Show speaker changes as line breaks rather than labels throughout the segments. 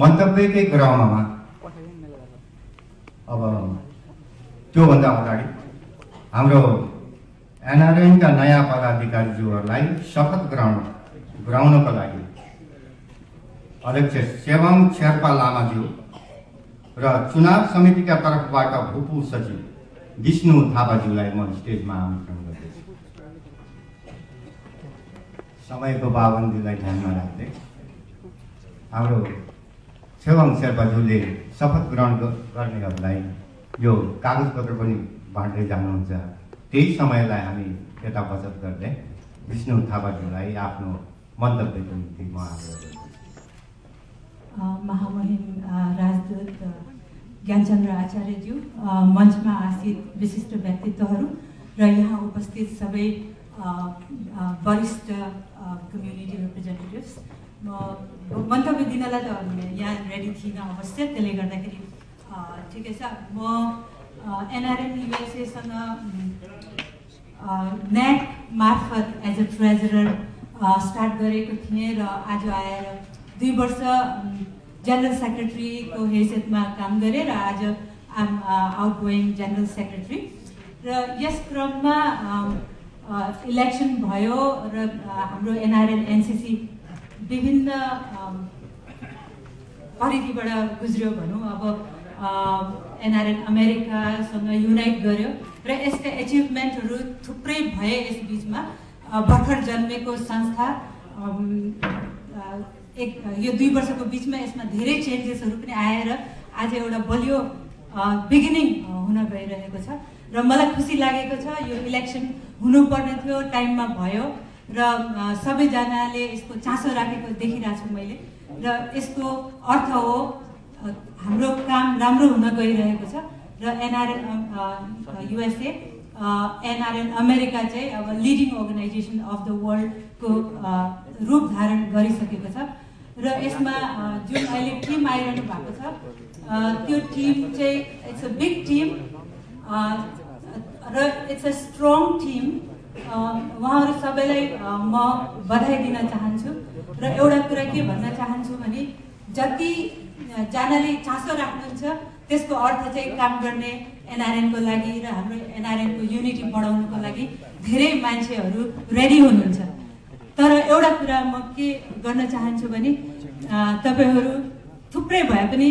मन्तव्यकै क्रममा अब त्योभन्दा अगाडि हाम्रो एनआरएनका नयाँ पदाधिकारीज्यूहरूलाई शपथ गराउन गराउनको लागि अध्यक्ष सेवाङ शेर्पा लामाज्यू र चुनाव समितिका तर्फबाट भूपू सचिव विष्णु थापाज्यूलाई म स्टेजमा आमन्त्रण गर्दछु। समयको पाबन्दीलाई ध्यानमा राख्दै हाम्रो सेवाङ शेर्पाज्यूले शपथ ग्रहण गर्नेहरूलाई यो कागजपत्र पनि बाँड्दै जानुहुन्छ। त्यही समयलाई हामी यता बचत गर्दै विष्णु थापाज्यूलाई आफ्नो मन्तव्यको निम्ति म आग्रह
महामहिम राजदूत ज्ञानचन्द्र आचार्यज्यू मञ्चमा आसित विशिष्ट व्यक्तित्वहरू र यहाँ उपस्थित सबै वरिष्ठ कम्युनिटी रिप्रेजेन्टेटिभ्स मन्तव्य दिनलाई त यहाँ रेडी थिइनँ अवश्य। त्यसले गर्दाखेरि ठिकै छ। म एनआरएन युएसएसँग नेट मार्फत एज अ ट्रेजरर स्टार्ट गरेको थिएँ र आज आएर दुई वर्ष जेनरल सेक्रेटरीको हैसियतमा काम गरेँ र आज I'm out going general secretary र यस क्रममा इलेक्सन भयो र हाम्रो एनआरएन एनसिसी विभिन्न परिधिबाट गुज्रियो भनौँ अब एनआरएन अमेरिकासँग युनाइट गर्यो र यसका एचिभमेन्टहरू थुप्रै भए यस बिचमा। भर्खर जन्मेको संस्था एक यो दुई वर्षको बिचमा यसमा धेरै चेन्जेसहरू पनि आएर आज एउटा बलियो बिगिनिङ हुन गइरहेको छ। र मलाई खुसी लागेको छ यो इलेक्सन हुनुपर्ने थियो टाइममा भयो। र सबैजनाले यसको चासो राखेको देखिरहेको छु मैले। र यसको अर्थ हो हाम्रो काम राम्रो हुन गइरहेको छ। र एनआरएन युएसए एनआरएन अमेरिका चाहिँ अब लिडिङ अर्गनाइजेसन अफ द वर्ल्डको रूप धारण गरिसकेको छ। र यसमा जुन अहिले टिम आइरहनु भएको छ त्यो टिम चाहिँ इट्स अ बिग टिम र इट्स अ स्ट्रङ टिम। उहाँहरू सबैलाई म बधाई दिन चाहन्छु र एउटा कुरा के भन्न चाहन्छु भने जति अ, जनाले चासो राख्नुहुन्छ त्यसको अर्थ चाहिँ काम गर्ने एनआरएनको लागि र हाम्रो एनआरएनको युनिटी बढाउनुको लागि धेरै मान्छेहरू रेडी हुनुहुन्छ। तर एउटा कुरा म के गर्न चाहन्छु भने तपाईँहरू थुप्रै भए पनि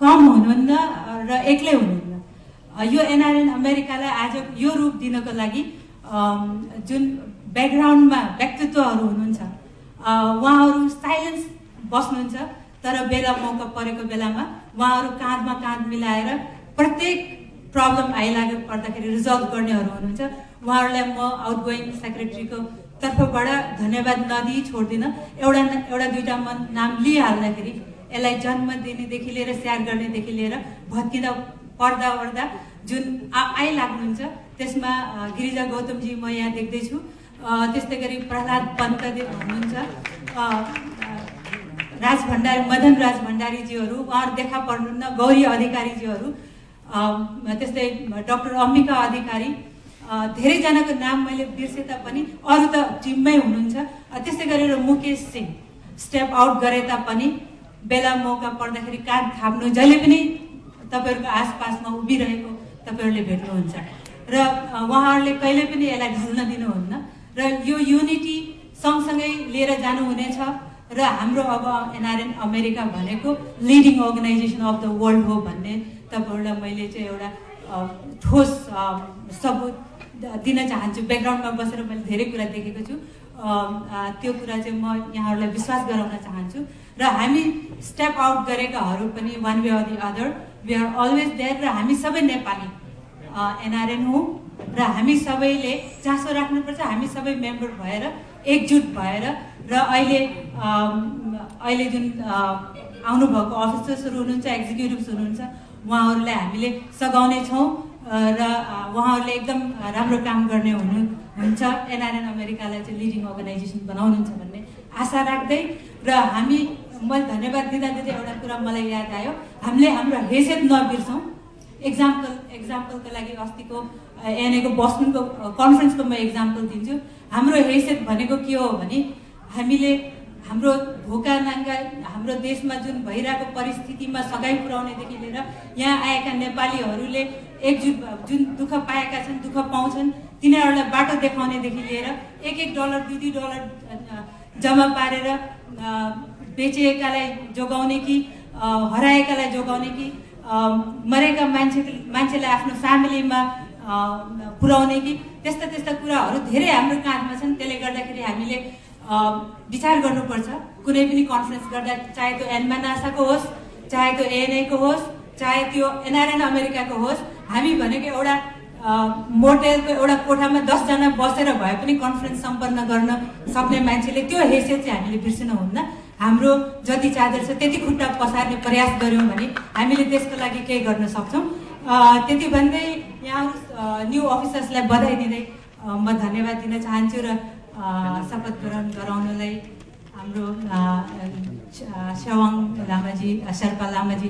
कम हुनुहुन्न र एक्लै हुनुहुन्न। यो एनआरएन अमेरिकालाई आज यो रूप दिनको लागि जुन ब्याकग्राउन्डमा व्यक्तित्वहरू हुनुहुन्छ उहाँहरू साइलेन्स बस्नुहुन्छ तर बेला मौका परेको बेलामा उहाँहरू काँधमा काँध मिलाएर प्रत्येक प्रब्लम आइलागे पर्दाखेरि रिजल्भ गर्नेहरू हुनुहुन्छ। उहाँहरूलाई म आउट गोइङ सेक्रेटरीको तर्फबाट धन्यवाद नदिई छोड्दिनँ। एउटा एउटा दुइटा मन नाम लिइहाल्दाखेरि यसलाई जन्म दिनेदेखि लिएर स्याहार गर्नेदेखि लिएर भत्किँदा पढ्दा ओर्दा जुन आइलाग्नुहुन्छ त्यसमा गिरिजा गौतमजी म यहाँ देख्दैछु। त्यस्तै गरी प्रहलाद पन्तदेव हुनुहुन्छ। राज भण्डारी मदन राज भण्डारीजीहरू उहाँहरू देखा पर्नुहुन्न गौरी अधिकारीजीहरू त्यस्तै डक्टर अम्बिका अधिकारी धेरैजनाको नाम मैले बिर्से तापनि अरू त टिममै हुनुहुन्छ। त्यस्तै गरेर मुकेश सिंह स्टेप आउट गरे तापनि बेला मौका पर्दाखेरि कान थाप्नु जहिले पनि तपाईँहरूको आसपासमा उभिरहेको तपाईँहरूले भेट्नुहुन्छ। र उहाँहरूले कहिले पनि यसलाई ढल्न दिनुहुन्न र यो युनिटी सँगसँगै लिएर जानुहुनेछ। र हाम्रो अब एनआरएन अमेरिका भनेको leading organisation of the world हो भन्ने तपाईँहरूलाई मैले चाहिँ एउटा ठोस सबुत दिन चाहन्छु। ब्याकग्राउन्डमा बसेर मैले धेरै कुरा देखेको छु। त्यो कुरा चाहिँ म यहाँहरूलाई विश्वास गराउन चाहन्छु। र हामी स्टेप आउट गरेकाहरू पनि one way or the other we are always there र हामी सबै नेपाली एनआरएन हौँ र हामी सबैले चासो राख्नुपर्छ हामी सबै मेम्बर भएर एकजुट भएर र अहिले अहिले जुन आउनुभएको अफिसर्सहरू हुनुहुन्छ एक्जिक्युटिभ्स हुनुहुन्छ उहाँहरूलाई हामीले सघाउने छौँ र उहाँहरूले एकदम राम्रो काम गर्ने हुनु हुन्छ। एनआरएन अमेरिकालाई चाहिँ लिडिङ अर्गनाइजेसन बनाउनुहुन्छ भन्ने आशा राख्दै र हामी मैले धन्यवाद दिँदा दिँदै एउटा कुरा मलाई याद आयो। हामीले हाम्रो हैसियत नबिर्सौँ। एक्जाम्पल एक्जाम्पलको लागि अस्तिको एनएको बस्टनको कन्फरेन्सको म एक्जाम्पल दिन्छु। हाम्रो हैसियत भनेको के हो भने हामीले हाम्रो भोका नाङ्गा हाम्रो देशमा जुन भइरहेको परिस्थितिमा सघाइ पुर्याउनेदेखि लिएर यहाँ आएका नेपालीहरूले एकजुट जुन दुःख पाएका छन् दुःख पाउँछन् तिनीहरूलाई बाटो देखाउनेदेखि लिएर एक एक डलर दुई दुई डलर जम्मा पारेर बेचिएकालाई जोगाउने कि हराएकालाई जोगाउने कि मरेका मान्छे मान्छेलाई आफ्नो फ्यामिलीमा पुर्याउने कि त्यस्ता त्यस्ता कुराहरू धेरै हाम्रो काँधमा छन्। त्यसले गर्दाखेरि हामीले विचार गर्नुपर्छ। कुनै पनि कन्फरेन्स गर्दा चाहे त्यो एनमानासाको होस् चाहे त्यो एएनएको होस् चाहे त्यो एनआरएन अमेरिकाको होस् हामी भनेको एउटा मोटेलको एउटा कोठामा दसजना बसेर भए पनि कन्फरेन्स सम्पन्न गर्न सक्ने मान्छेले त्यो हैसियत चाहिँ हामीले बिर्सिनु हुन्न। हाम्रो जति चादर छ त्यति खुट्टा पसार्ने प्रयास गऱ्यौँ भने हामीले त्यसको लागि केही गर्न सक्छौँ। अ, त्यति भन्दै यहाँ न्यू अफिसर्सलाई बधाई दिँदै म धन्यवाद दिन चाहन्छु र शपथ ग्रहण गराउनलाई हाम्रो सेवाङ लामाजी शेर्पा लामाजी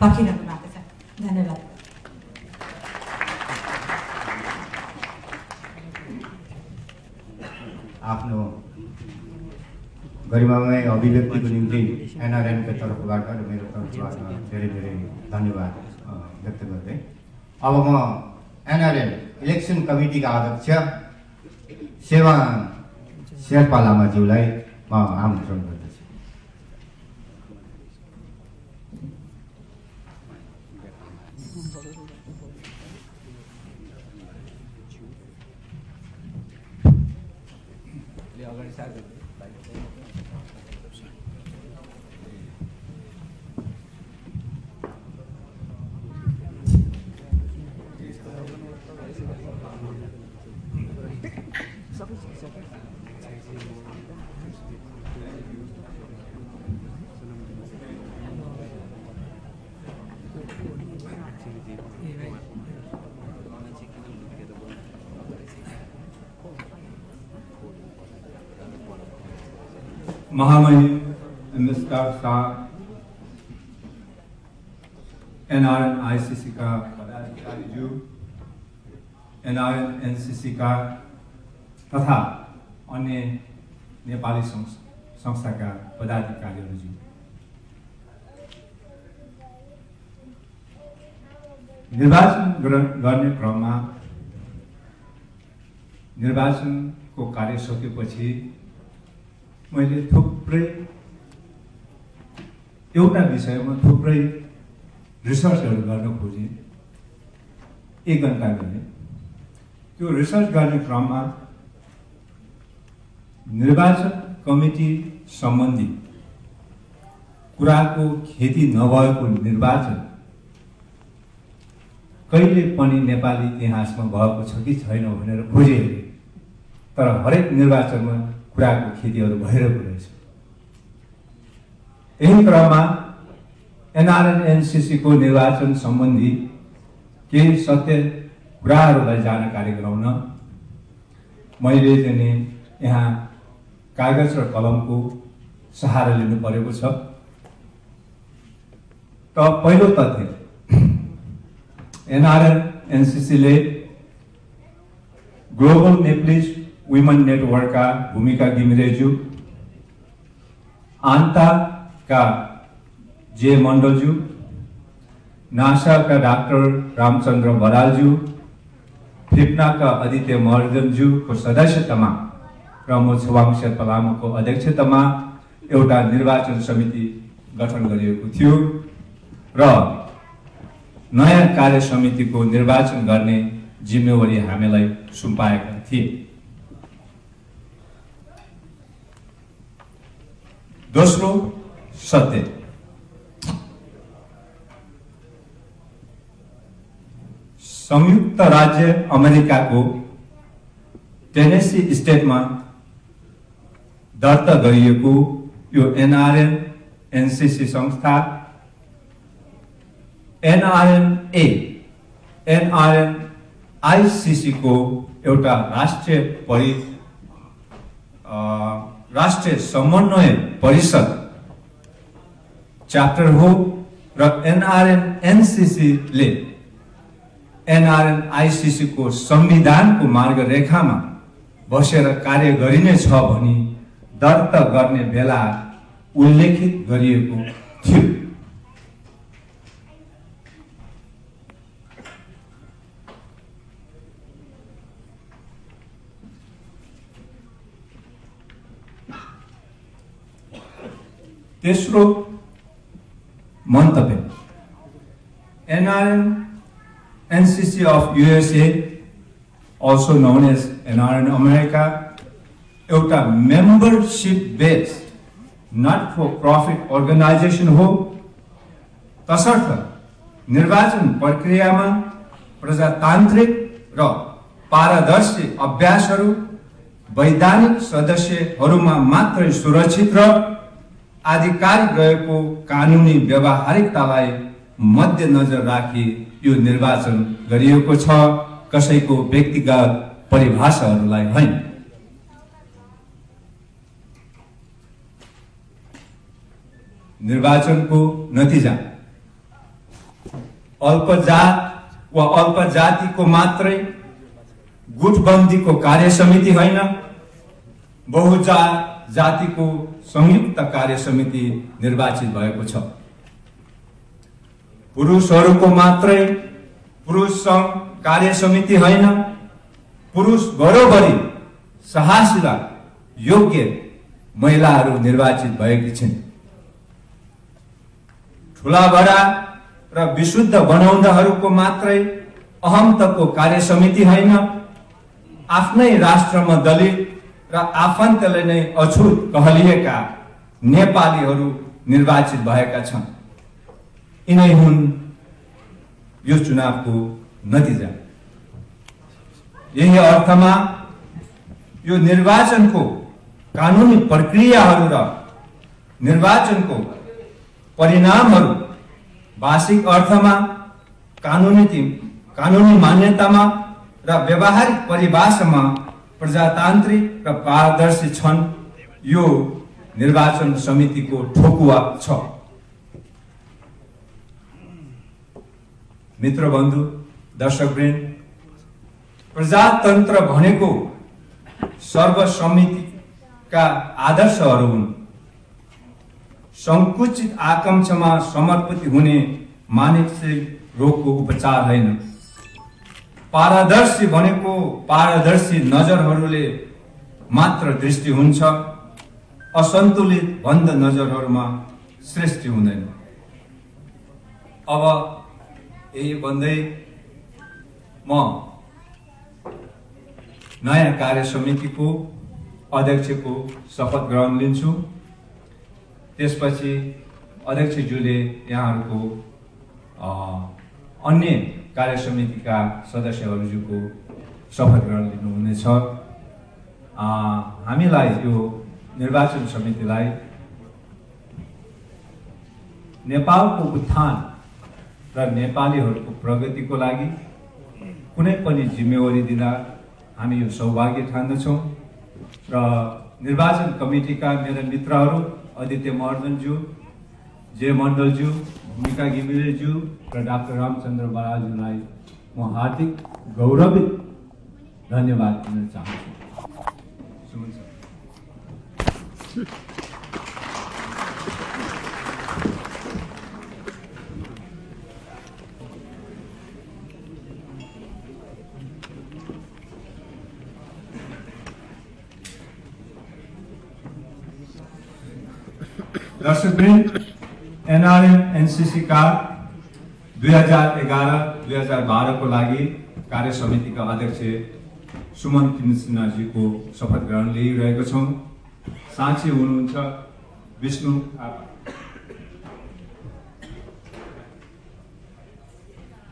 पर्खिरहनु भएको छ। धन्यवाद।
आफ्नो गरिमामय अभिव्यक्तिको निम्ति एनआरएनको तर्फबाट र मेरो तर्फबाट धेरै धेरै धन्यवाद व्यक्त गर्दै। अब म एनआरएन इलेक्सन कमिटीका अध्यक्ष सेवा शेर्पा लामाज्यूलाई म आमन्त्रण गर्दछु
महामहिम मिस्टर शाह एनआरएन आईसीसी का तथा अन्य नेपाली संस- संस्थाका पदाधिकारीहरूज्यू निर्वाचन ग्र- गर्ने क्रममा निर्वाचनको कार्य सकेपछि मैले थुप्रै एउटा विषयमा थुप्रै रिसर्चहरू गर्न खोजेँ एक घन्टा गरेँ त्यो रिसर्च गर्ने क्रममा निर्वाचन कमिटी सम्बन्धी कुराको खेती नभएको निर्वाचन कहिले पनि नेपाली इतिहासमा भएको छ कि छैन भनेर खोजे। तर हरेक निर्वाचनमा कुराको खेतीहरू भइरहेको रहेछ यही क्रममा एनआरएन एनसिसीको निर्वाचन सम्बन्धी केही सत्य कुराहरूलाई जानकारी गराउन मैले चाहिँ यहाँ कागज र कलमको सहारा लिनु परेको छ त पहिलो तथ्य एनआरएन एनसिसीले ग्लोबल नेप्लिज वुमेन नेटवर्कका भूमिका घिमिरेज्यू आन्ताका जे मण्डलज्यू नासाका डाक्टर रामचन्द्र बरालज्यू फिप्नाका आदित्य महर्जनज्यूको सदस्यतामा र म छुवाङ शेर्पा लामाको अध्यक्षतामा एउटा निर्वाचन समिति गठन गरिएको थियो र नयाँ कार्य समितिको निर्वाचन गर्ने जिम्मेवारी हामीलाई सुम्पाएका थिए। दोस्रो सत्य। संयुक्त राज्य अमेरिकाको टेनेसी स्टेटमा दर्ता गरिएको यो एनआरएन एनसिसी संस्था एनआरएनए एनआरएन आइसिसीको एउटा राष्ट्रिय परि राष्ट्रिय समन्वय परिषद च्याप्टर हो र एनआरएन एनसिसीले एनआरएन आइसिसीको संविधानको मार्गरेखामा बसेर कार्य गरिनेछ भनी दर्ता गर्ने बेला उल्लेखित गरिएको थियो। तेस्रो मन्तव्य। N R N N C C of USA also known as N R N America एउटा membership based not for profit organisation हो। तसर्थ निर्वाचन प्रक्रियामा प्रजातान्त्रिक र पारदर्शी अभ्यासहरू वैधानिक सदस्यहरूमा मात्रै सुरक्षित र आधिकारिक रहेको कानुनी व्यावहारिकतालाई मध्यनजर राखी यो निर्वाचन गरिएको छ कसैको व्यक्तिगत परिभाषाहरूलाई होइन। निर्वाचनको नतिजा। अल्पजात वा अल्पजातिको मात्रै गुटबन्दीको कार्य समिति होइन। बहुजात जातिको संयुक्त कार्य समिति निर्वाचित भएको छ। पुरुषहरूको मात्रै पुरुष सङ्घ कार्य समिति होइन पुरुष बरोबरी साहसी र योग्य महिलाहरू निर्वाचित भएकी छिन्। ठुला बडा र विशुद्ध बनाउँदाहरूको मात्रै अहमतको कार्य समिति होइन आफ्नै राष्ट्रमा दलित र आफन्तले नै अछुत कहलिएका नेपालीहरू निर्वाचित भएका छन्। यिनै हुन् यो चुनावको नतिजा। यही अर्थमा यो निर्वाचनको कानुनी प्रक्रियाहरू र निर्वाचनको परिणामहरू भाषिक अर्थमा कानुनी कानुनी मान्यतामा र व्यावहारिक परिभाषामा प्रजातान्त्रिक र पारदर्शी छन्। यो निर्वाचन समितिको ठोकुवा छ। मित्रबन्धु दर्शकवृन्द प्रजातन्त्र भनेको सर्वसमितिका आदर्शहरू हुन्। सङ्कुचित आकाङ्क्षामा समर्पित हुने मानसिक रोगको उपचार होइन। पारदर्शी भनेको पारदर्शी नजरहरूले मात्र दृष्टि हुन्छ असन्तुलित बन्द नजरहरूमा सृष्टि हुँदैन। अब यही भन्दै म नयाँ कार्य समितिको अध्यक्षको शपथ ग्रहण लिन्छु। त्यसपछि अध्यक्षज्यूले यहाँहरूको अन्य कार्य समितिका सदस्यहरूज्यूको शपथ ग्रहण लिनुहुनेछ हामीलाई यो निर्वाचन समितिलाई नेपालको उत्थान र नेपालीहरूको प्रगतिको लागि कुनै पनि जिम्मेवारी दिँदा हामी यो सौभाग्य ठान्दछौँ। र निर्वाचन कमिटीका मेरा मित्रहरू आदित्य महर्जनज्यू जे मण्डलज्यू भूमिका घिमिरेज्यू र डाक्टर रामचन्द्र बरालज्यूलाई म हार्दिक गौरवित धन्यवाद दिन चाहन्छु सुमन सर। दर्शकवृन्द एनआरएन एनसिसीका दुई हजार एघार दुई हजार बाह्रको लागि कार्य समितिका अध्यक्ष सुमन किन सिन्हाजीको शपथ ग्रहण लिइरहेको छौँ। साक्षी हुनुहुन्छ विष्णु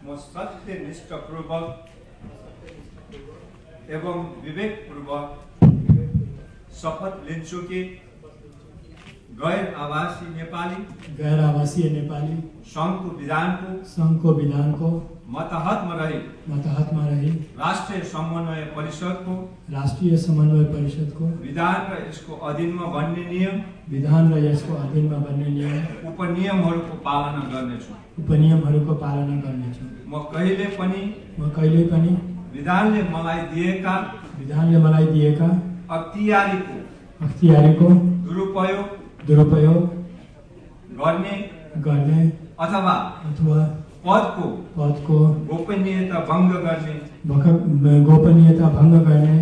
म सत्यनिष्ठपूर्वक एवं विवेकपूर्वक शपथ लिन्छु कि गैर आवासीय नेपाली
गैर आवासीय नेपाली
सङ्घको विधानको
सङ्घको विधानको
मतहतमा रही
मतहतमा रही
राष्ट्रिय समन्वय परिषदको
राष्ट्रिय समन्वय परिषदको
विधान र यसको अधीनमा बन्ने नियम
विधान र यसको अधीनमा बन्ने नियम
उपनियमहरूको पालना गर्नेछु।
उपनियमहरूको पालना गर्नेछु।
म कहिले पनि
म कहिल्यै पनि
विधानले मलाई दिएका
विधानले मलाई दिएका
अख्तियारीको
अख्तियारीको
दुरुपयोग
दुरुपयोग
गर्ने
गर्ने
अथवा
अथवा
पदको
पदको
गोपनीयता भङ्ग गर्ने
गोपनीयता भङ्ग गर्ने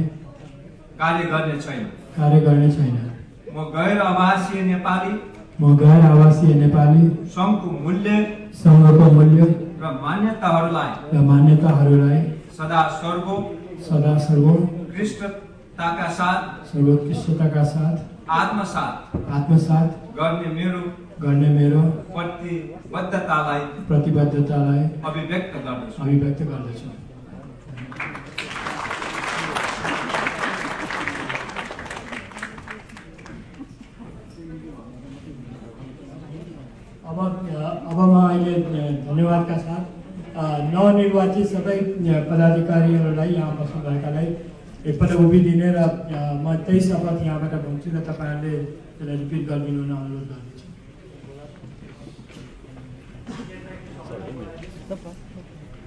कार्य गर्ने छैन।
कार्य गर्ने छैन।
म गैर आवासीय नेपाली
म गैर आवासीय नेपाली
सङ्घको मूल्य
सङ्घको मूल्य
र मान्यताहरूलाई
र मान्यताहरूलाई
सदा सर्वो
सदा
सर्वोत्कृष्टताका साथ
सर्वोत्कृष्टताका साथ
आत्मसात
आत्मसात
गर्ने मेरो
गर्ने मेरो
प्रतिबद्धतालाई
प्रतिबद्धतालाई
अभिव्यक्त गर्दछु।
अभिव्यक्त गर्दछु। अब अब म अहिले धन्यवादका साथ नवनिर्वाचित सबै पदाधिकारीहरूलाई यहाँ बस्नुभएकालाई एकपल्ट उभिदिने र म त्यही शपथ यहाँबाट भन्छु र तपाईँहरूले त्यसलाई रिपिट गरिदिनु हुन अनुरोध गर्दछु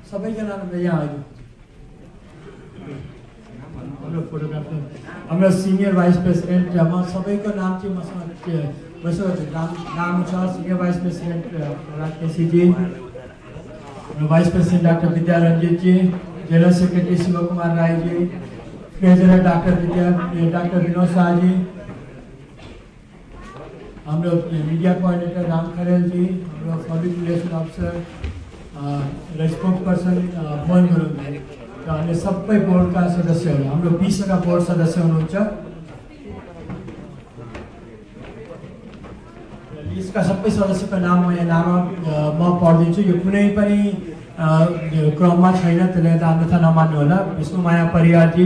सबैजना यहाँ आइदिनु हाम्रो फोटोग्राफर हाम्रो सिनियर भाइस प्रेसिडेन्ट म सबैको नाम चाहिँ मसँग के- मसँग नाम नाम छ सिनियर भाइस प्रेसिडेन्ट राज केसीजी हाम्रो भाइस प्रेसिडेन्ट डाक्टर विद्या रञ्जितजी general secretary Shiva Kumar राईजी treasurer doctor Vidya doctor Vinod शाहजी हाम्रो मिडिया कोअर्डिनेटर राम खरेलजी हाम्रो पब्लिक रिलेसन अफिसर अ, र स्पोक पर्सन भुवन गुरुङ र अन्य सबै बोर्डका सदस्यहरू हाम्रो बिसवटा बोर्ड सदस्य र लिस्टका सबै सदस्यको नाम म नाम म पढिदिन्छु यो कुनै पनि क्रममा छैन त्यसले गर्दा अन्यथा नमान्नु होला। विष्णुमाया परियारजी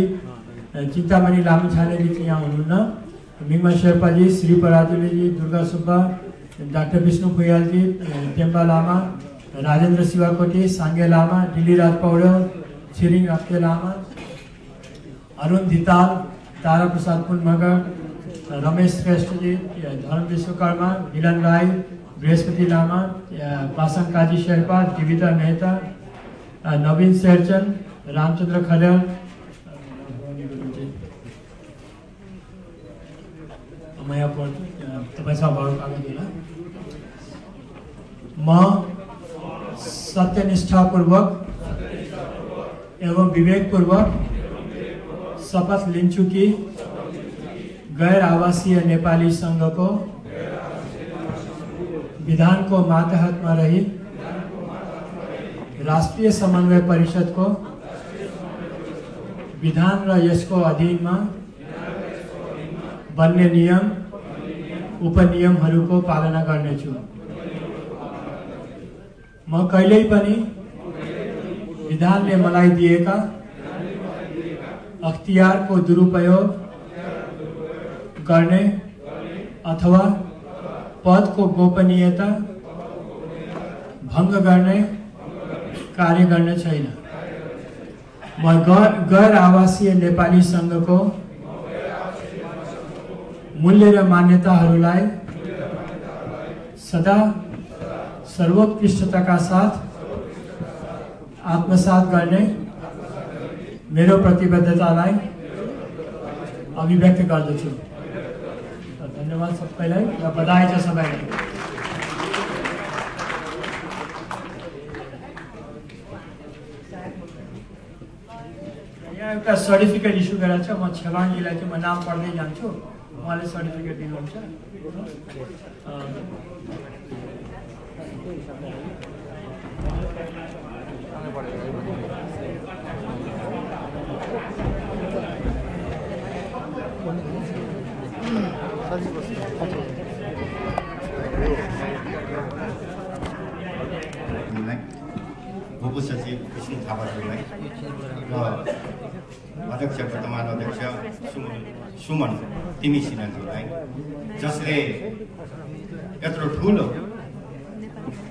चिन्तामणि लामिछानेजी चाहिँ यहाँ हुनुहुन्न मिङमा शेर्पाजी श्री पराजुलीजी दुर्गा सुब्बा डाक्टर विष्णु भुयालजी टेम्बा लामा राजेन्द्र शिवाकोटी साङ्गे लामा दिल्लीराज पौडेल छिरिङ रक्ते लामा अरुण धिताल तारा प्रसाद पुनमगर रमेश श्रेष्ठजी धर्म विश्वकर्मा मिलन राई बृहस्पति लामा पासाङ काजी शेर्पा दिविता मेहता नवीन शेरचन रामचन्द्र खरेल म पढ्छु तपाईँसँग भयो कागज म सत्यनिष्ठापूर्वक एवं विवेकपूर्वक शपथ लिन्छु कि गैर आवासीय नेपाली सङ्घको विधानको मातहतमा रही राष्ट्रिय समन्वय परिषदको विधान र यसको अधीनमा बन्ने नियम उपनियमहरूको पालना गर्नेछु। म कहिल्यै पनि विधानले मलाई दिएका अख्तियारको दुरुपयोग गर्ने अथवा पदको गोपनीयता भङ्ग गर्ने कार्य गर्ने छैन। म गैर आवासीय नेपाली सङ्घको मूल्य र मान्यताहरूलाई सदा सर्वोत्कृष्टताका साथ आत्मसात गर्ने मेरो प्रतिबद्धतालाई अभिव्यक्त गर्दछु। धन्यवाद र बधाई सबैलाई। यहाँ एउटा सर्टिफिकेट इस्यु गरेर छ। म छेवाङजीलाई चाहिँ म नाम पढ्दै जान्छु। उहाँले सर्टिफिकेट दिनुहुन्छ
भूपू सचिव विष्णु थापाज्यूलाई र अध्यक्ष वर्तमान अध्यक्ष सुमन सुमन तिमी सिन्हाज्यूलाई जसले यत्रो ठुलो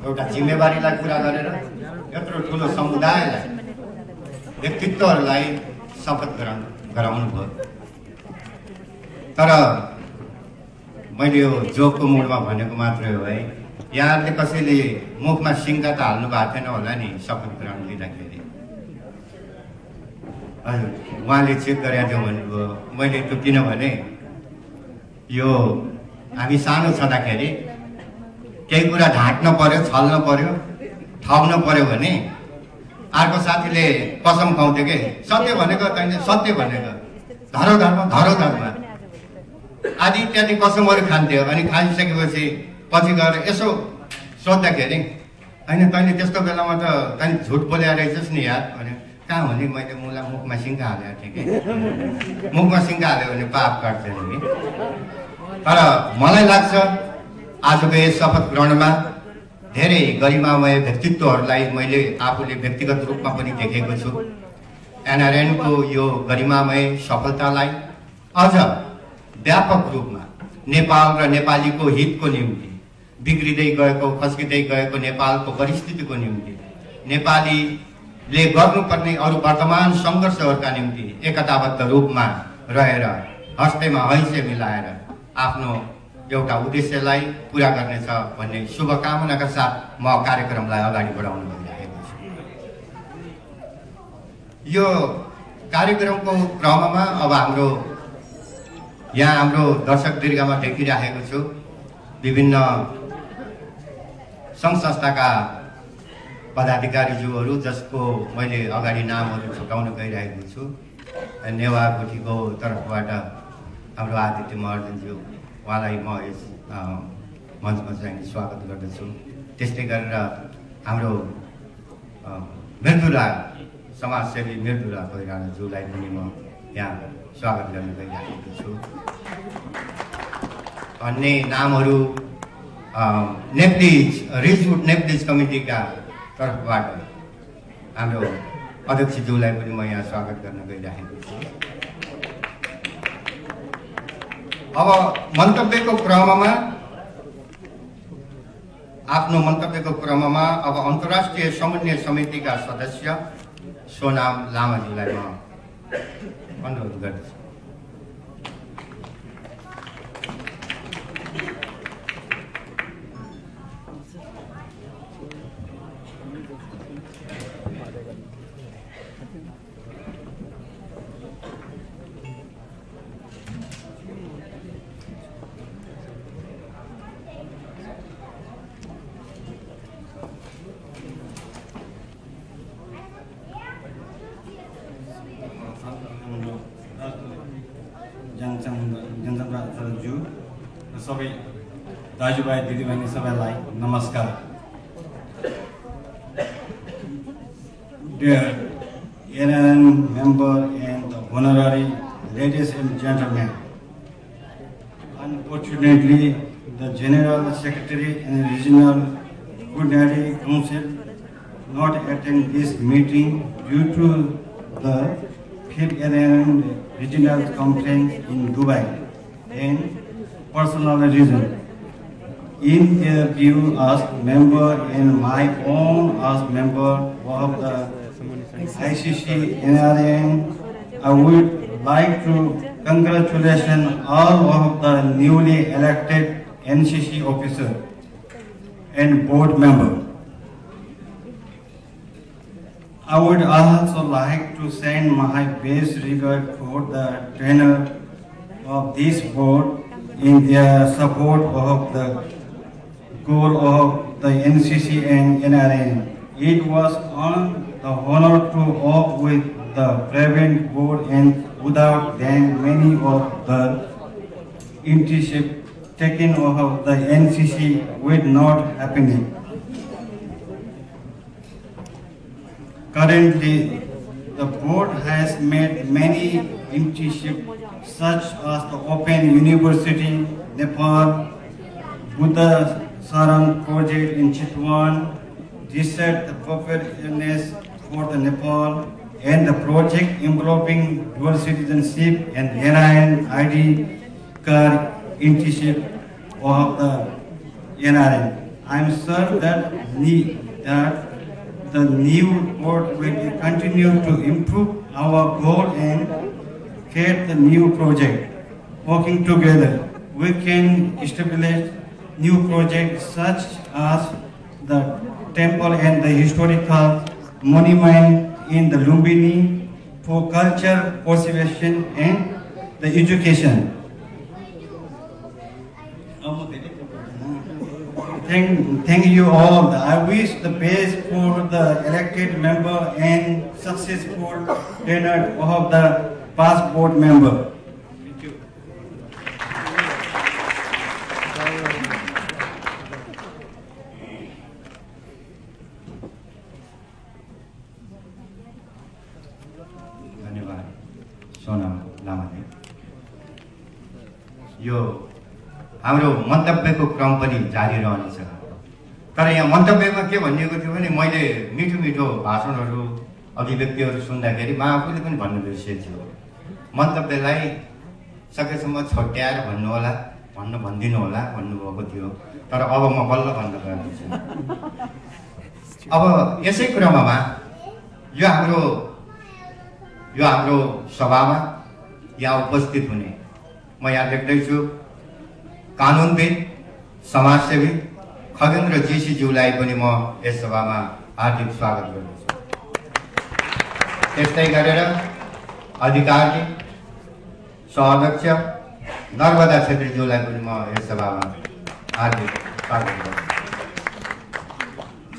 एउटा जिम्मेवारीलाई पुरा गरेर यत्रो ठुलो समुदायलाई व्यक्तित्वहरूलाई शपथ गराउनु गराउनु भयो। तर मैले यो जोकको मुडमा भनेको मात्रै हो है। यहाँहरूले कसैले मुखमा सिङ्गा त हाल्नु भएको थिएन होला नि शपथ ग्रहण लिँदाखेरि। हजुर उहाँले चेक गरेर थियो भन्नुभयो मैले त्यो किनभने यो हामी सानो छँदाखेरि केही कुरा ढाँट्न पर्यो छल्न पर्यो ठग्न पर्यो भने अर्को साथीले कसम खुवाउँथ्यो कि? सत्य भनेको तैँले सत्य भनेको। धरो धर्म धरो धर्म। आदि इत्यादि कसमहरू खान्थ्यो अनि खाइसकेपछि पछि गएर यसो सोद्धाखेरि होइन तैँले त्यस्तो बेलामा त तैँले झुट बोल्या रहेछस् नि यार भने कहाँ मैले मुला मुखमा सिङ्का हालेको थिएँ कि मुखमा हाल्यो भने पाप काट्छ नि तर मलाई लाग्छ आजको यस शपथ ग्रहणमा धेरै गरिमामय व्यक्तित्वहरूलाई मैले आफूले व्यक्तिगत रूपमा पनि देखेको छु एनआरएनको यो गरिमामय सफलतालाई अझ व्यापक रूपमा नेपाल र नेपालीको हितको निम्ति बिग्रिँदै गएको खस्किँदै गएको नेपालको परिस्थितिको निम्ति नेपालीले गर्नुपर्ने अरू वर्तमान सङ्घर्षहरूका निम्ति एकताबद्ध रूपमा रहेर हस्तेमा हैसे मिलाएर आफ्नो एउटा उद्देश्यलाई पुरा गर्नेछ भन्ने शुभकामनाका साथ म कार्यक्रमलाई अगाडि बढाउन गइरहेको छु। यो कार्यक्रमको क्रममा अब हाम्रो यहाँ हाम्रो दर्शक दीर्घमा देखिराखेको छु। विभिन्न सङ्घ संस्थाका पदाधिकारीज्यूहरू जसको मैले अगाडि नामहरू छुटाउन गइरहेको छु नेवा गुठीको तर्फबाट हाम्रो आदित्य महर्जनज्यू उहाँलाई म यस मञ्चमा चाहिँ स्वागत गर्दछु। त्यस्तै गरेर हाम्रो मृदुला समाजसेवी मृदुला कोइरालाज्यूलाई पनि म यहाँ स्वागत गर्न गइरहेको छु। अन्य नामहरू नेप्लिज रिजवुड नेप्लिज कमिटीका तर्फबाट हाम्रो अध्यक्षज्यूलाई पनि म यहाँ स्वागत गर्न गइरहेको छु। अब मन्तव्यको क्रममा आफ्नो मन्तव्यको क्रममा अब अन्तर्राष्ट्रिय समन्वय समितिका सदस्य सोनाम लामाज्यूलाई म अनुरोध गर्दछु।
Secretary and Regional Coordinating Council not attend this meeting due to the fifth regional conference in Dubai and personal reason. In their view as member and my own as member of the ICC NRN, I would like to congratulate all of the newly elected NCC officer and board member. I would also like to send my best regard for the tenor of this board in their support of the goal of the NCC and NRN. It was on the honor to work with the Prevent Board and without them many of the internship taken over the NCC would not happening. Currently, the board has made many internships such as the Open University Nepal, Buddha Saran project in Chitwan, research the preparedness for the Nepal, and the project involving dual citizenship and NIN ID card internship of the NRN. I am sure that, that the new board will continue to improve our goal and create the new project. Working together, we can establish new projects such as the temple and the historical monument in the Lumbini for culture preservation and the education. Thank, thank you all. I wish the best for the elected member and successful tenure of the past board member. Thank you.
यो हाम्रो मन्तव्यको क्रम पनि जारी रहनेछ तर यहाँ मन्तव्यमा के भनिएको थियो भने मैले मिठो मिठो भाषणहरू अभिव्यक्तिहरू सुन्दाखेरि म आफूले पनि भन्नु बिर्सेछु मन्तव्यलाई सकेसम्म छोट्याएर भन्नुहोला भन्न भनिदिनु होला भन्नुभएको थियो। तर अब म बल्ल भन्न गर्दैछु। अब यसै क्रममा यो हाम्रो यो हाम्रो सभामा यहाँ उपस्थित हुने म यहाँ देख्दैछु कानुनविद समाजसेवी खगेन्द्र जीसीज्यूलाई पनि म यस सभामा हार्दिक स्वागत गर्दछु। त्यस्तै गरेर अधिकारी सहअध्यक्ष नर्मदा छेत्रीज्यूलाई पनि म यस सभामा हार्दिक स्वागत गर्दछु।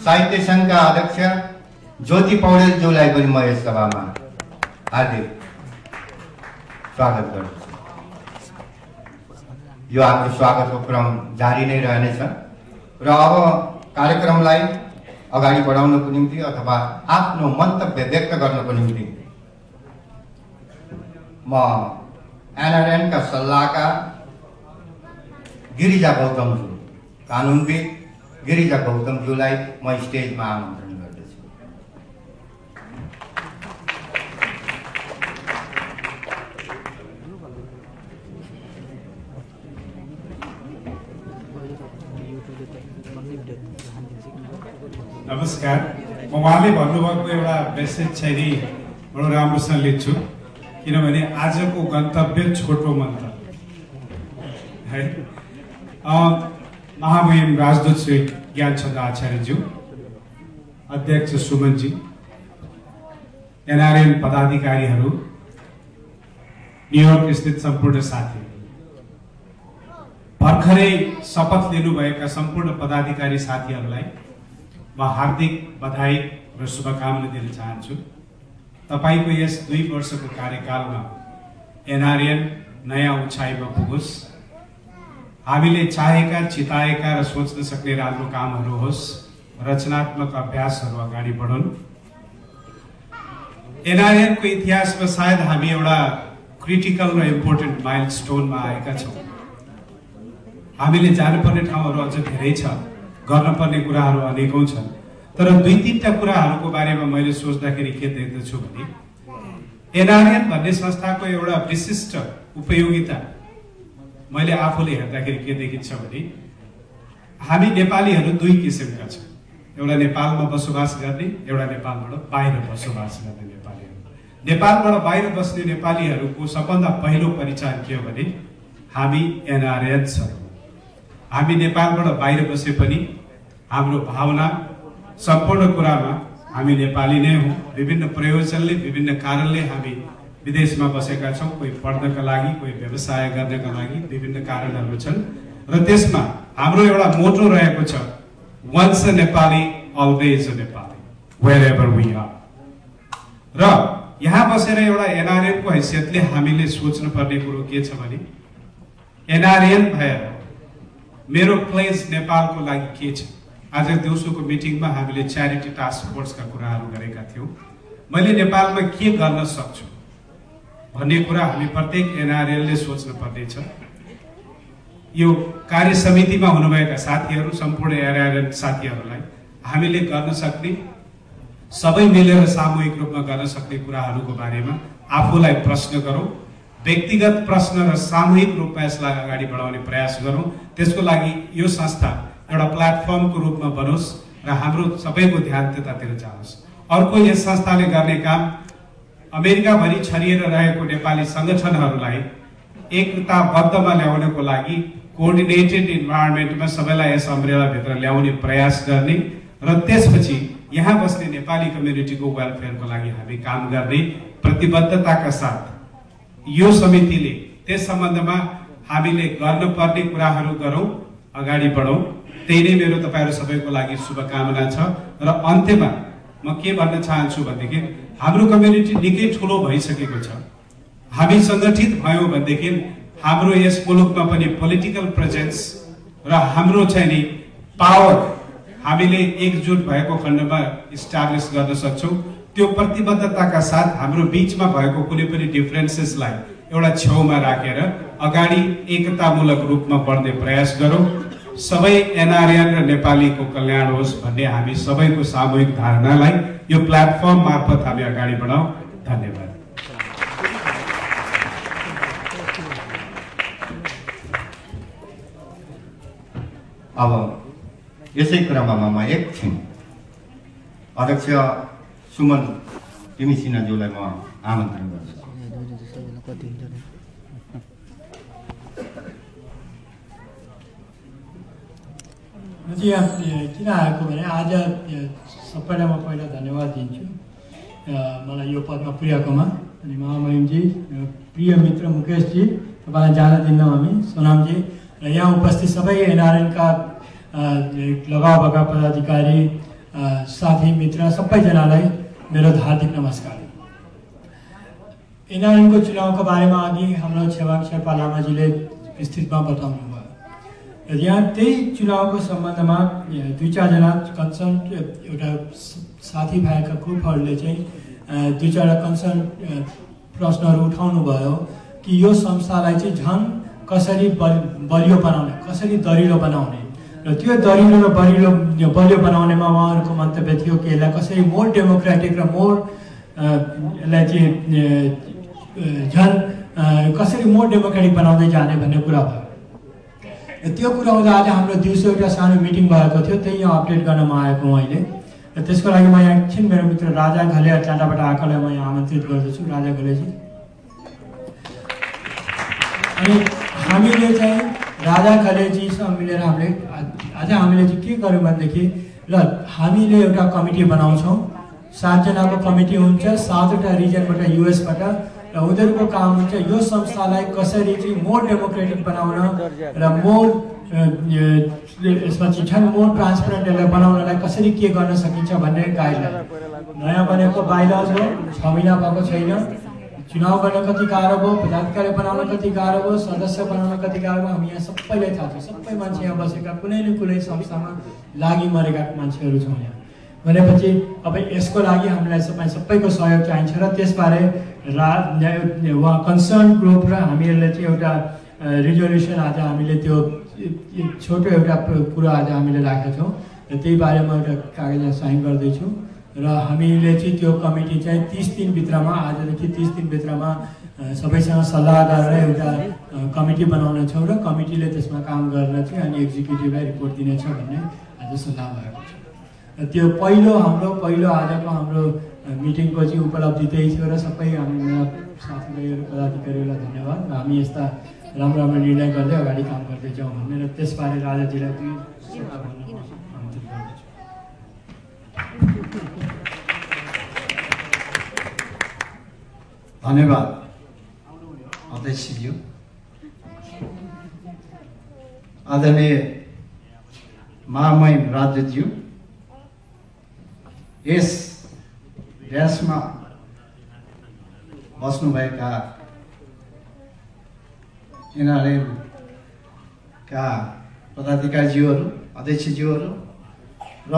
साहित्य सङ्घका अध्यक्ष ज्योति पौडेलज्यूलाई पनि म यस सभामा हार्दिक स्वागत गर्दछु। यो हाम्रो स्वागतको क्रम जारी नै रहनेछ। र अब कार्यक्रमलाई अगाडि बढाउनको निम्ति अथवा आफ्नो मन्तव्य व्यक्त गर्नको निम्ति म एनआरएनका सल्लाहकार गिरिजा गौतमज्यू कानुनविद गिरिजा गौतमज्यूलाई म स्टेजमा आमन्त्रण
नमस्कार। म उहाँले भन्नुभएको एउटा मेसेज चाहिँ नि बडो राम्रोसँग लेख्छु। किनभने आजको गन्तव्य छोटो मन्तव्य है? महामहिम राजदूत श्री ज्ञानचन्द्र आचार्यज्यू अध्यक्ष सुमनजी एनआरएन पदाधिकारीहरू न्युयोर्क स्थित सम्पूर्ण साथी। भर्खरै शपथ लिनुभएका सम्पूर्ण पदाधिकारी साथीहरूलाई म हार्दिक बधाई र शुभकामना दिन चाहन्छु। तपाईँको यस दुई वर्षको कार्यकालमा एनआरएन नयाँ उचाइमा पुगोस्। हामीले चाहेका चिताएका र सोच्न सक्ने राम्रो कामहरू होस्। रचनात्मक अभ्यासहरू अगाडि बढुन्। एनआरएनको इतिहासमा सायद हामी एउटा क्रिटिकल र इम्पोर्टेन्ट माइल स्टोनमा आएका छौँ। हामीले जानुपर्ने ठाउँहरू अझ धेरै छ। गर्नुपर्ने कुराहरू अनेकौँ छन्। तर दुई तिनवटा कुराहरूको बारेमा मैले सोच्दाखेरि के देख्दछु भने एनआरएन भन्ने संस्थाको एउटा विशिष्ट उपयोगिता मैले आफूले हेर्दाखेरि के देखिन्छ भने हामी नेपालीहरू दुई किसिमका छौँ। एउटा नेपालमा बसोबास गर्ने एउटा नेपालबाट बाहिर बसोबास गर्ने नेपालीहरू। नेपालबाट बाहिर बस्ने नेपालीहरूको सबभन्दा पहिलो पहिचान के हो भने हामी एनआरएन छौँ। हामी नेपालबाट बाहिर बसे पनि हाम्रो भावना सम्पूर्ण कुरामा हामी नेपाली नै हौँ। विभिन्न प्रयोजनले विभिन्न कारणले हामी विदेशमा बसेका छौँ। कोही पढ्नका लागि कोही व्यवसाय गर्नका लागि विभिन्न कारणहरू छन्। र त्यसमा हाम्रो एउटा मोटो रहेको छ once a Nepali always a Nepali wherever we are र यहाँ बसेर एउटा एनआरएनको हैसियतले हामीले सोच्नु पर्ने कुरो के छ भने एनआरएन भएर मेरो प्लेज नेपालको लागि के छ? आज दिउँसोको मिटिङमा हामीले च्यारिटी टास्क फोर्सका कुराहरू गरेका थियौँ। मैले नेपालमा के गर्न सक्छु? भन्ने कुरा हामी प्रत्येक एनआरएलले सोच्नु पर्नेछ। यो कार्य समितिमा हुनुभएका साथीहरू सम्पूर्ण एनआरएल साथीहरूलाई हामीले गर्न सक्ने सबै मिलेर सामूहिक रूपमा गर्न सक्ने कुराहरूको बारेमा आफूलाई प्रश्न गरौँ व्यक्तिगत प्रश्न र सामूहिक रूपमा यसलाई अगाडि बढाउने प्रयास गरौँ। त्यसको लागि यो संस्था एउटा प्लेटफर्मको रूपमा बनोस् र हाम्रो सबैको ध्यान त्यतातिर जाओस्। अर्को यस संस्थाले गर्ने काम अमेरिकाभरि छरिएर रहेको नेपाली सङ्गठनहरूलाई एकताबद्धमा ल्याउनको लागि कोअर्डिनेटेड इन्भाइरोमेन्टमा सबैलाई यस अम्ब्रेलाभित्र ल्याउने प्रयास गर्ने र त्यसपछि यहाँ बस्ने नेपाली कम्युनिटीको वेलफेयरको लागि हामी काम गर्ने प्रतिबद्धताका साथ यो समितिले त्यस सम्बन्धमा हामीले गर्नुपर्ने कुराहरू गरौँ। अगाडि बढौँ। त्यही नै मेरो तपाईँहरू सबैको लागि शुभकामना छ। र अन्त्यमा म के भन्न चाहन्छु भनेदेखि हाम्रो कम्युनिटी निकै ठुलो भइसकेको छ। हामी सङ्गठित भयौँ भनेदेखि हाम्रो यस मुलुकमा पनि पोलिटिकल प्रेजेन्स र हाम्रो चाहिँ नि पावर हामीले एकजुट भएको खण्डमा इस्टाब्लिस गर्न सक्छौँ। त्यो प्रतिबद्धताका साथ हाम्रो बिचमा भएको कुनै पनि डिफ्रेन्सेसलाई एउटा छेउमा राखेर अगाडि एकतामूलक रूपमा बढ्ने प्रयास गरौँ। सबै एनआरएन र नेपालीको कल्याण होस् भन्ने हामी सबैको सामूहिक धारणालाई यो प्लेटफर्म मार्फत हामी अगाडि बढाउँ। धन्यवाद।
अब यसै क्रममा म एकछिन अध्यक्ष सुमन तिमी सिन्हाज्यूलाई म आमन्त्रण गर्छु।
ए, किन आएको भने आज सबैलाई म पहिला धन्यवाद दिन्छु मलाई यो पदमा पुर्याएकोमा अनि महामहिमजी प्रिय मित्र मुकेशजी तपाईँलाई जान दिन्नौँ हामी सोनामजी र यहाँ उपस्थित सबै एनआरएनका लगाउ भएका पदाधिकारी साथी मित्र सबैजनालाई मेरो हार्दिक नमस्कार। एनआरएनको चुनावको बारेमा अघि हाम्रो छेवाङ शेर्पा लामाजीले विस्तृतमा बताउनु यहाँ त्यही चुनावको सम्बन्धमा दुई चारजना कन्सर्न एउटा साथीभाइका ग्रुपहरूले चाहिँ दुई चारवटा कन्सर्न प्रश्नहरू उठाउनु भयो कि यो संस्थालाई चाहिँ झन् कसरी बल बलियो बनाउने कसरी दरिलो बनाउने र त्यो दरिलो र बलियो यो बलियो बनाउनेमा उहाँहरूको मन्तव्य थियो कि यसलाई कसरी मोर डेमोक्रेटिक र मोर यसलाई चाहिँ झन् कसरी मोर डेमोक्रेटिक बनाउँदै जाने भन्ने कुरा भयो। त्यो कुरा हुँदा आज हाम्रो दिउँसो एउटा सानो मिटिङ भएको थियो, त्यही यहाँ अपडेट गर्न म आएको अहिले। र त्यसको लागि म यहाँ एकछिन मेरो मित्र राजा घले टाटाबाट आएकोलाई म यहाँ आमन्त्रित गर्दछु। राजा घलेजी। अनि हामीले चाहिँ राजा घलेजीसँग मिलेर हामीले आज हामीले चाहिँ के गर्यौँ भनेदेखि, ल, हामीले एउटा कमिटी बनाउँछौँ। सातजनाको कमिटी हुन्छ, सातवटा रिजनबाट युएसबाट र उनीहरूको काम हुन्छ यो संस्थालाई कसरी चाहिँ मोर डेमोक्रेटिक बनाउन र मोर यसमा चाहिँ मोर ट्रान्सपेरेन्ट यसलाई बनाउनलाई कसरी के गर्न सकिन्छ भन्ने गाइडलाइन नयाँ बनेको बाइलज हो छ महिना भएको छैन। चुनाव गर्न कति गाह्रो भयो पदाधिकारी बनाउन कति गाह्रो भयो सदस्य बनाउन कति गाह्रो भयो हामी यहाँ सबैलाई थाहा छ। सबै मान्छे यहाँ बसेका कुनै न कुनै संस्थामा लागि मरेका मान्छेहरू छौँ यहाँ। भनेपछि अब यसको लागि हामीलाई सबै सबैको सहयोग चाहिन्छ र त्यसबारे रा उहाँ कन्सर्न ग्रुप र हामीहरूले चाहिँ एउटा रिजोल्युसन आज हामीले त्यो छोटो एउटा कुरा आज हामीले राखेका छौँ र त्यही बारेमा एउटा कागजमा साइन गर्दैछौँ र हामीले चाहिँ त्यो कमिटी चाहिँ तिस दिनभित्रमा आजदेखि तिस दिनभित्रमा सबैसँग सल्लाह गरेर एउटा कमिटी बनाउनेछौँ र कमिटीले त्यसमा काम गर्न चाहिँ अनि एक्जिक्युटिभलाई रिपोर्ट दिनेछ भन्ने आज सल्लाह भएको छ। त्यो पहिलो हाम्रो पहिलो आजको हाम्रो चाहिँ उपलब्धि त्यही थियो र सबै हाम्रा साथीभाइहरू पदाधिकारीहरूलाई धन्यवाद हामी यस्ता राम्रो राम्रो निर्णय गर्दै अगाडि काम गर्दै जाउँ भन्ने र त्यसबारे राजाजीलाई गर्दछु।
धन्यवाद। अध्यक्षज्यू आदरणीय महामहिम राज्यज्यू यस ड्यासमा बस्नुभएका एनआरएमका पदाधिकारीज्यूहरू अध्यक्षज्यूहरू र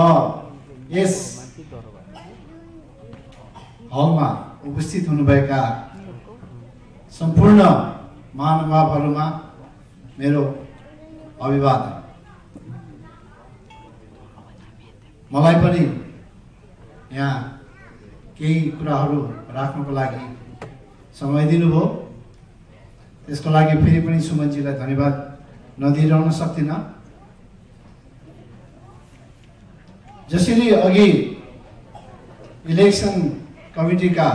यस हलमा उपस्थित हुनुभएका सम्पूर्ण महानुभावहरूमा मेरो अभिवादन। मलाई पनि यहाँ केही कुराहरू राख्नको लागि समय दिनुभयो। त्यसको लागि फेरि पनि सुमनजीलाई धन्यवाद। नदिइरहन सक्दिनँ। जसरी अघि इलेक्सन कमिटीका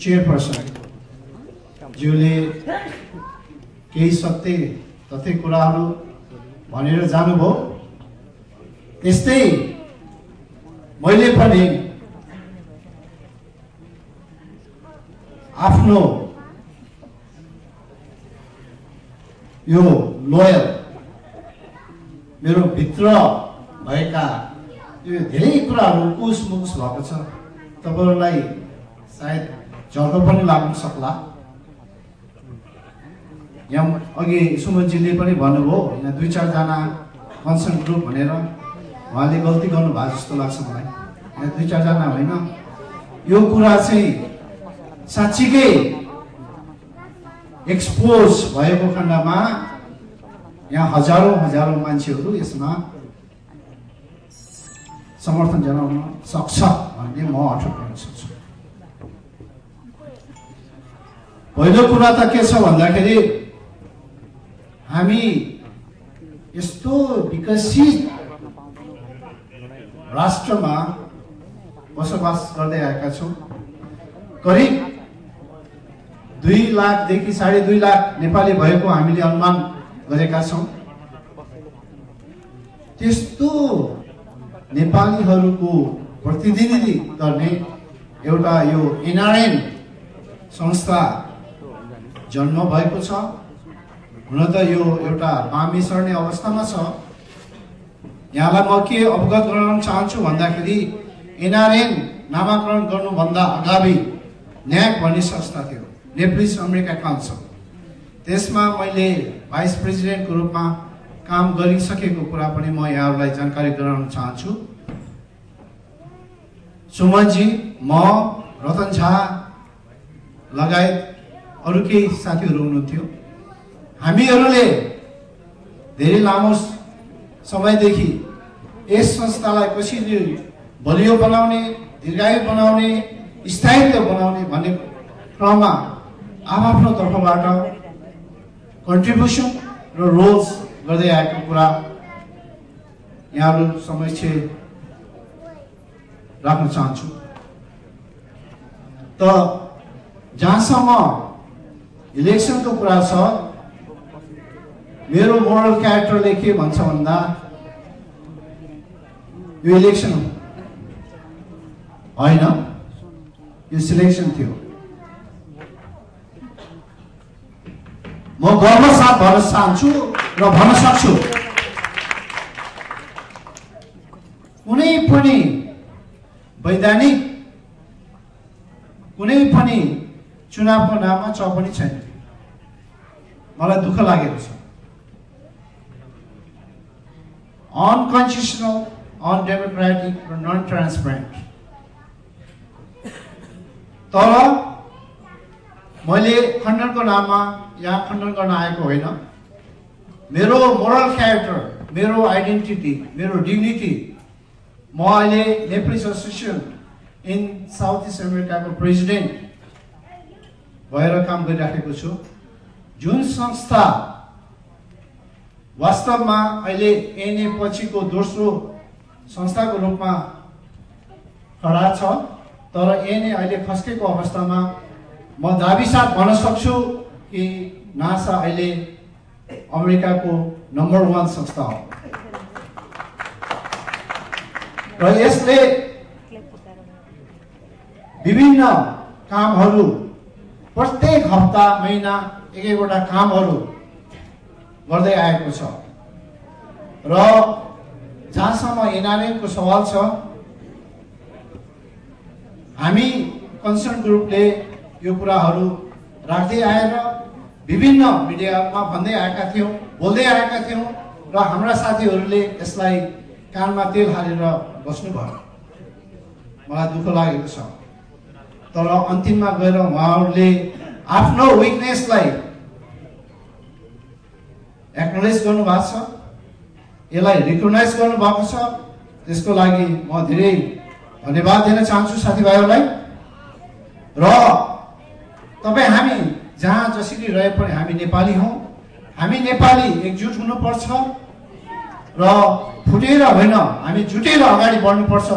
चेयरपर्सन ज्यूले केही सत्य तथ्य कुराहरू भनेर जानुभयो त्यस्तै मैले पनि आफ्नो यो लोयल मेरो भित्र भएका यो धेरै कुराहरू कुस मुकुस भएको छ। तपाईँहरूलाई सायद झर्को पनि लाग्न सक्ला। यहाँ अघि सुमनजीले पनि भन्नुभयो यहाँ दुई चारजना कन्सर्न ग्रुप भनेर। उहाँले गल्ती गर्नुभएको जस्तो लाग्छ मलाई। यहाँ दुई चारजना होइन। यो कुरा चाहिँ साँच्चीकै एक्सपोज भएको खण्डमा यहाँ हजारौँ हजारौँ मान्छेहरू यसमा समर्थन जनाउन सक्छ भन्ने म अठोट गर्न सक्छु। पहिलो कुरा त के छ भन्दाखेरि हामी यस्तो विकसित राष्ट्रमा बसोबास गर्दै आएका छौँ। करिब दुई लाखदेखि साढे दुई लाख नेपाली भएको हामीले अनुमान गरेका छौँ। त्यस्तो नेपालीहरूको प्रतिनिधि गर्ने एउटा यो एनआरएन संस्था जन्म भएको छ। हुन त यो एउटा बामी अवस्थामा छ। यहाँलाई म के अवगत गराउन चाहन्छु भन्दाखेरि एनआरएन नामाकरण गर्नुभन्दा अगाडि न्याक भन्ने संस्था थियो नेप्लिस अमेरिका काउन्सिल। त्यसमा मैले भाइस प्रेसिडेन्टको रूपमा काम गरिसकेको कुरा पनि म यहाँहरूलाई जानकारी गराउन चाहन्छु। सुमनजी म रतन झा लगायत अरू केही साथीहरू हुनुहुन्थ्यो। हामीहरूले धेरै लामो समयदेखि यस संस्थालाई कसरी बलियो बनाउने दीर्घायु बनाउने स्थायित्व बनाउने भन्ने क्रममा आफ्नो तर्फबाट कन्ट्रिब्युसन र रोल्स गर्दै आएको कुरा यहाँहरू समक्ष राख्न चाहन्छु। त जहाँसम्म इलेक्सनको कुरा छ मेरो मोरल क्यारेक्टरले के भन्छ भन्दा यो इलेक्सन होइन? यो सिलेक्सन थियो। म गर्व साथ भन्न चाहन्छु र भन्न सक्छु। कुनै पनि वैधानिक कुनै पनि चुनावको नाममा च पनि छैन। मलाई दुःख लागेको छ। अनकन्स्टिट्युसनल अनडेमोक्रेटिक र नन ट्रान्सपेरेन्ट तर मैले खण्डनको नाममा यहाँ खण्डन गर्न आएको होइन मेरो मोरल क्यारेक्टर मेरो आइडेन्टिटी मेरो डिग्निटी म अहिले Nepalese association in south east अमेरिकाको प्रेसिडेन्ट भएर काम गरिराखेको छु। जुन संस्था वास्तवमा अहिले एनए पछिको दोस्रो संस्थाको रूपमा खडा छ तर एनए अहिले खस्केको अवस्थामा म दाबी साथ भन्न सक्छु कि नासा अहिले अमेरिकाको नम्बर वान संस्था हो। र यसले विभिन्न कामहरू प्रत्येक हप्ता महिना एक एकवटा कामहरू गर्दै आएको छ। र जहाँसम्म एनआरएमको सवाल छ हामी कन्सर्न ग्रुपले यो कुराहरू राख्दै आएर विभिन्न मिडियामा भन्दै आएका थियौँ बोल्दै आएका थियौँ र हाम्रा साथीहरूले यसलाई कानमा तेल हालेर बस्नुभयो। मलाई दुःख लागेको छ। तर अन्तिममा गएर उहाँहरूले आफ्नो विकनेसलाई एक्नोलेज गर्नुभएको छ। यसलाई रिकगनाइज गर्नुभएको छ। त्यसको लागि म धेरै धन्यवाद दिन चाहन्छु साथीभाइहरूलाई। र तपाईँ हामी जहाँ जसरी रहे पनि हामी नेपाली हौँ। हामी नेपाली एकजुट हुनुपर्छ। र फुटेर होइन हामी जुटेर अगाडि बढ्नुपर्छ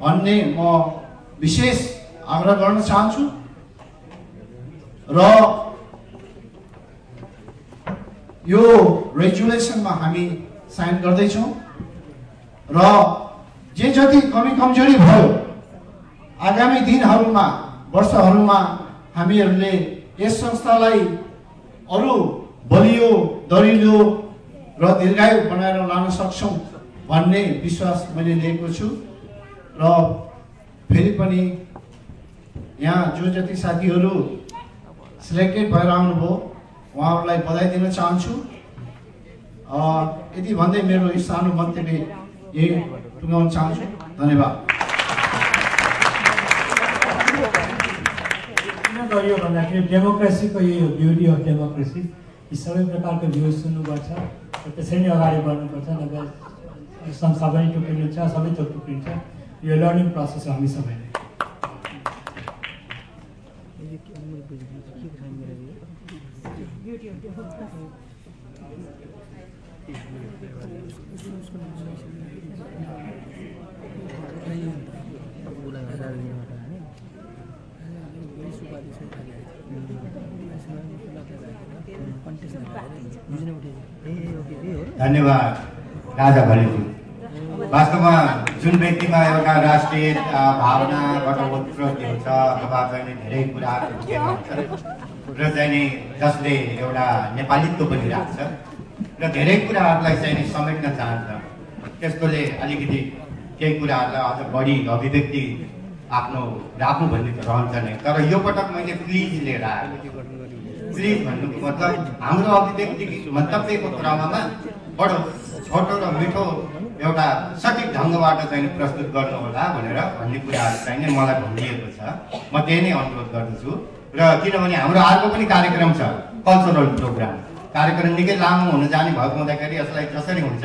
भन्ने म विशेष आग्रह गर्न चाहन्छु। र यो रेजुलेसनमा हामी साइन गर्दैछौँ। र जे जति कमी कमजोरी भयो आगामी दिनहरूमा वर्षहरूमा हामीहरूले यस संस्थालाई अरू बलियो दरिलो र दीर्घायु बनाएर लान सक्छौँ भन्ने विश्वास मैले लिएको छु। र फेरि पनि यहाँ जो जति साथीहरू सिलेक्टेड भएर आउनुभयो उहाँहरूलाई बधाई दिन चाहन्छु। यति भन्दै मेरो सानो मन्तव्य यही टुङ्गाउन चाहन्छु। धन्यवाद।
किन गरियो भन्दाखेरि डेमोक्रेसीको यही हो ब्युटी अफ डेमोक्रेसी। यी सबै प्रकारको भ्यू सुन्नुपर्छ र त्यसरी नै अगाडि बढ्नुपर्छ नभए संस्था पनि टुक्रिन्छ सबै थोक टुक्रिन्छ। यो लर्निङ प्रोसेस हामी सबैले।
धन्यवाद राजा भरेजी वास्तवमा जुन व्यक्तिमा एउटा राष्ट्रिय भावनाबाट ओतप्रोत हुन्छ अथवा चाहिँ धेरै कुराहरू र चाहिँ नि जसले एउटा नेपालीत्व पनि राख्छ र धेरै कुराहरूलाई चाहिँ नि समेट्न चाहन्छ। त्यस्तोले अलिकति केही कुराहरूलाई अझ बढी अभिव्यक्ति आफ्नो राख्नु भन्ने त रहन्छ नै। तर यो पटक मैले प्लिज लिएर आएको प्लिज भन्नुको मतलब हाम्रो अभिव्यक्ति मन्तव्यको क्रममा बडो छोटो र मिठो एउटा सठिक ढङ्गबाट चाहिँ प्रस्तुत गर्नुहोला भनेर भन्ने कुराहरू चाहिँ नै मलाई भनिएको छ। म त्यही नै अनुरोध गर्दछु। र किनभने हाम्रो अर्को पनि कार्यक्रम छ कल्चरल प्रोग्राम कार्यक्रम निकै लामो हुन जाने भएको हुँदाखेरि यसलाई जसरी हुन्छ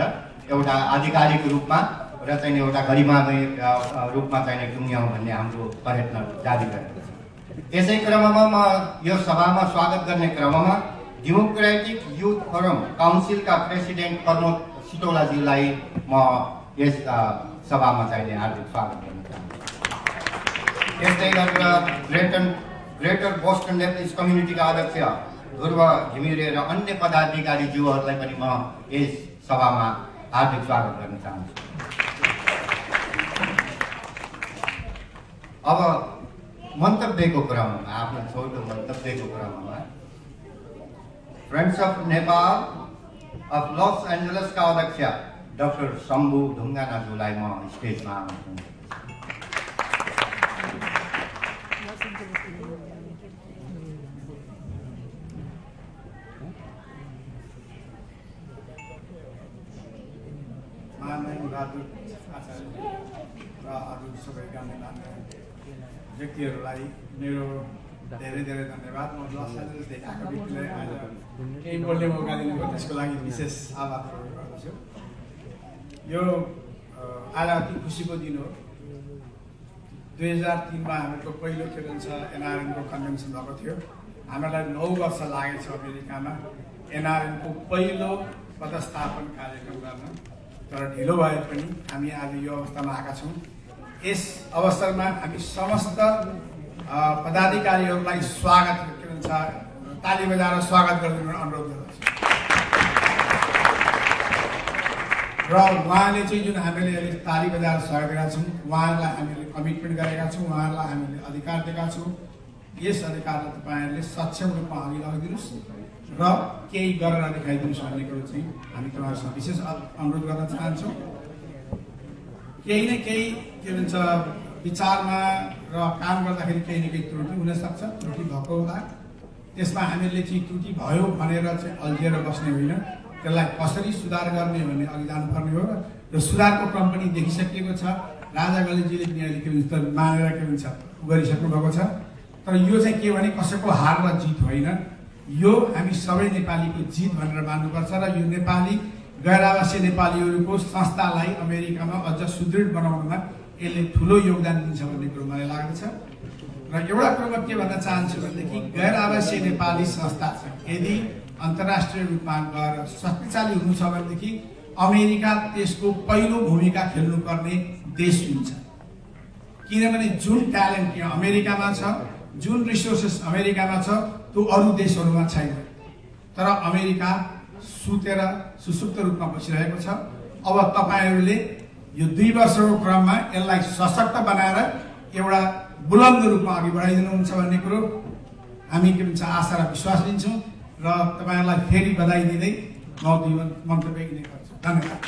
एउटा आधिकारिक रूपमा र चाहिँ एउटा गरिमामय रूपमा चाहिँ टुङ्ग्याउँ भन्ने हाम्रो प्रयत्न जारी रहेको छ। यसै क्रममा म यो सभामा स्वागत गर्ने क्रममा डेमोक्रेटिक युथ फोरम काउन्सिलका प्रेसिडेन्ट प्रमोद सिटोलाज्यूलाई म यस सभामा चाहिँ हार्दिक स्वागत गर्न चाहन्छु। यस्तै गरेर ग्रेटर ग्रेटर बोस्टन नेप्लिस कम्युनिटीका अध्यक्ष ध्रुव घिमिरे र अन्य पदाधिकारीज्यूहरूलाई पनि म यस सभामा हार्दिक स्वागत गर्न चाहन्छु। अब मन्तव्यको क्रममा आफ्नो छोटो मन्तव्यको क्रममा friends of Nepal of Los एन्जलसका अध्यक्ष डाक्टर शम्भु ढुङ्गानाज्यूलाई म स्टेजमा आउँछु
माननीय बहादुर आचार्य र अरू सबै गण्यमान्य व्यक्तिहरूलाई मेरो धेरै धेरै धन्यवाद। म लस एन्जलसदेखि आएको व्यक्तिलाई आज केही बोल्ने मौका दिनुभयो त्यसको लागि विशेष आभार प्रकट गर्दछु। यो आज अति खुसीको दिन हो। दुई हजार तिनमा हामीहरूको पहिलो के भन्छ एनआरएनको कन्भेन्सन भएको थियो। हामीलाई नौ वर्ष लागेको छ अमेरिकामा एनआरएनको पहिलो पदस्थापन कार्यक्रम गर्न। तर ढिलो भए पनि हामी आज यो अवस्थामा आएका छौँ। यस अवसरमा हामी समस्त पदाधिकारीहरूलाई स्वागत के भन्छ ताली बजाएर स्वागत गरिदिनु अनुरोध गर्दछु। र उहाँले चाहिँ जुन हामीले अहिले ताली बजाएर सहयोग गरेका छौँ उहाँहरूलाई हामीले कमिटमेन्ट गरेका छौँ उहाँहरूलाई हामीले अधिकार दिएका छौँ। यस अधिकारलाई तपाईँहरूले सक्षम रूपमा अघि लगिदिनुहोस्। र केही गरेर देखाइदिनुहोस् भन्ने कुरो चाहिँ हामी तपाईँहरूसँग विशेष अनुरोध गर्न चाहन्छौँ। केही न केही के भन्छ विचारमा र काम गर्दाखेरि केही न केही त्रुटि हुनसक्छ त्रुटि भएको होला। त्यसमा हामीले चाहिँ त्रुटि भयो भनेर चाहिँ अल्झिएर बस्ने होइन। त्यसलाई कसरी सुधार गर्ने भन्ने अघि जानुपर्ने हो र सुधारको क्रम पनि देखिसकिएको छ। राजा गलेजीले अहिले के भन्छ मानेर के भन्छ गरिसक्नु भएको छ। तर यो चाहिँ के भने कसैको हार र जित होइन। यो हामी सबै नेपालीको जित भनेर मान्नुपर्छ र यो नेपाली गैर आवासीय नेपालीहरूको संस्थालाई अमेरिकामा अझ सुदृढ बनाउनमा यसले ठुलो योगदान दिन्छ भन्ने कुरो मलाई लाग्दछ। र एउटा कुरो म के भन्न चाहन्छु भनेदेखि गैर आवासीय नेपाली संस्था छ। यदि अन्तर्राष्ट्रिय रूपमा गएर शक्तिशाली हुनु छ भनेदेखि अमेरिका त्यसको पहिलो भूमिका खेल्नुपर्ने देश हुन्छ। किनभने जुन ट्यालेन्ट यहाँ अमेरिकामा छ जुन रिसोर्सेस अमेरिकामा छ त्यो अरू देशहरूमा छैन। तर अमेरिका सुतेर सुसुप्त रूपमा बसिरहेको छ। अब तपाईँहरूले यो दुई वर्षको क्रममा यसलाई सशक्त बनाएर एउटा बुलन्द रूपमा अघि बढाइदिनुहुन्छ भन्ने कुरो हामी के भन्छ आशा र विश्वास लिन्छौँ र तपाईँहरूलाई फेरि बधाई दिँदै म दुई मन्तव्य यही नै गर्छु। धन्यवाद।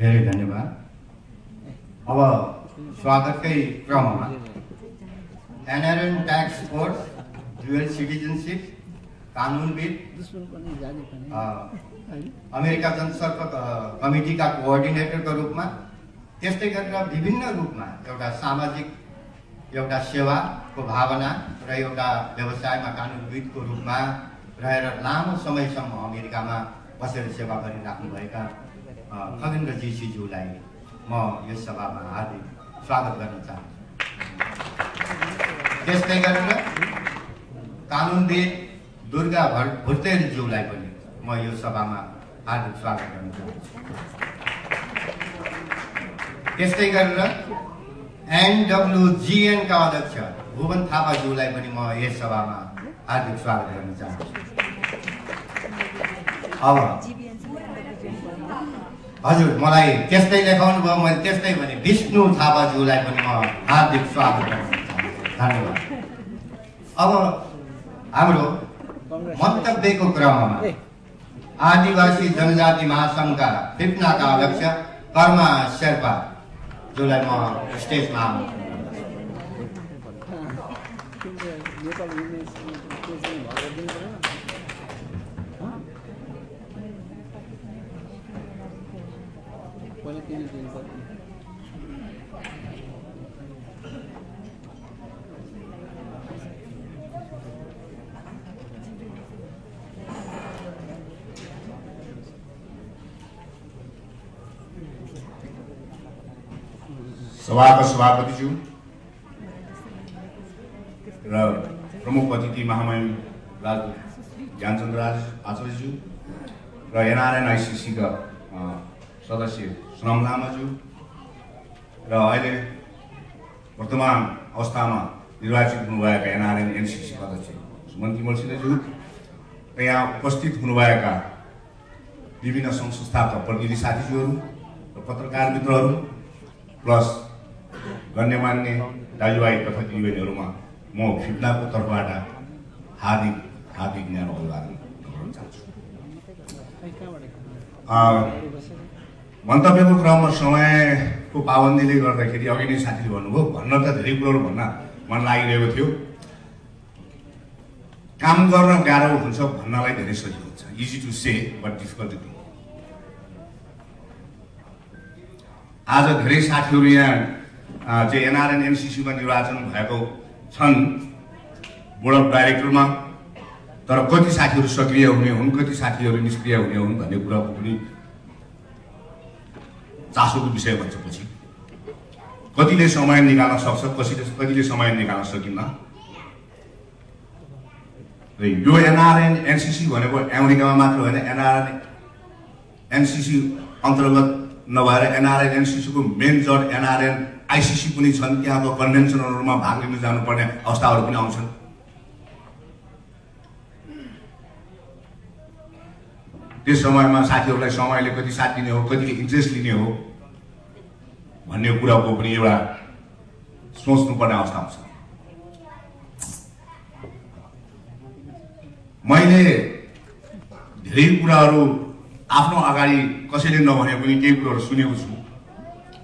धेरै धन्यवाद। अब स्वागतकै क्रममा NRN tax force dual citizenship कानुनविद अमेरिका जनसम्पर्क अ, कमिटीका कोअर्डिनेटरको रूपमा त्यस्तै गरेर विभिन्न रूपमा एउटा सामाजिक एउटा सेवाको भावना र एउटा व्यवसायमा कानुनविदको रूपमा रहेर लामो समयसम्म अमेरिकामा बसेर सेवा गरिराख्नुभएका अ, खगेन्द्र जीसीज्यूलाई म यस सभामा हार्दिक स्वागत गर्न चाहन्छु त्यस्तै गरेर कानुनविद दुर्गा भर भुर्तेलज्यूलाई पनि म यो सभामा हार्दिक स्वागत गर्न चाहन्छु। त्यस्तै गरेर एनडब्लुजिएनका अध्यक्ष भुवन थापाज्यूलाई पनि म यस सभामा हार्दिक स्वागत गर्न चाहन्छु। अब हजुर मलाई त्यस्तै लेखाउनु भयो मैले त्यस्तै भने विष्णु थापाज्यूलाई पनि म हार्दिक स्वागत गर्न चाहन्छु धन्यवाद। अब हाम्रो मन्तव्यको क्रममा आदिवासी जनजाति महासङ्घका फिप्नाका अध्यक्ष कर्मा शेर्पा जसलाई म स्टेजमा आमन्त्रण
सभाका सभापतिज्यू र प्रमुख अतिथि महामहिम राज ज्ञानचन्द्र राज आचार्यज्यू र एनआरएन आइसिसीका सदस्य सुनम लामाज्यू। र अहिले वर्तमान अवस्थामा निर्वाचित हुनुभएका एनआरएन एनसिसीका अध्यक्ष सुमन तिमल सिन्हाज्यू र यहाँ उपस्थित हुनुभएका विभिन्न सङ्घ संस्थाका प्रतिनिधि साथीज्यूहरू र पत्रकार मित्रहरू प्लस गण्यमान्य दाजुभाइ तथा दिदीबहिनीहरूमा म फिप्नाको तर्फबाट हार्दिक हार्दिक ज्ञान अभिवादन गर्न चाहन्छु। मन्तव्यको क्रममा समयको पाबन्दीले गर्दाखेरि अघि नै साथीले भन्नुभयो भन्न त धेरै कुरोहरू भन्न मन लागिरहेको थियो। काम गर्न गाह्रो हुन्छ भन्नलाई धेरै सजिलो हुन्छ। Easy to say but difficult to आज धेरै साथीहरू यहाँ चाहिँ एनआरएन एनसिसीमा निर्वाचन भएको छन् बोर्ड अफ डाइरेक्टरमा तर कति साथीहरू सक्रिय हुने हुन् कति साथीहरू निष्क्रिय हुने हुन् भन्ने कुराको पनि चासोको विषय भन्छ पछि। कतिले समय निकाल्न सक्छ कसैले कतिले समय निकाल्न सकिन्न? र यो एनआरएन एनसिसी भनेको अमेरिकामा मात्र होइन एनआरएन एनसिसी अन्तर्गत नभएर एनआरएन एनसिसीको मेन जड एनआरएन आइसिसी पनि छन् त्यहाँको कन्भेन्सनहरूमा भाग लिन जानुपर्ने अवस्थाहरू पनि आउँछन्। त्यस समयमा साथीहरूलाई समयले कति साथ दिने हो कतिले इन्ट्रेस्ट लिने हो भन्ने कुराको पनि एउटा सोच्नुपर्ने अवस्था आउँछ मैले धेरै कुराहरू आफ्नो अगाडि कसैले नभने पनि केही कुरोहरू सुनेको छु।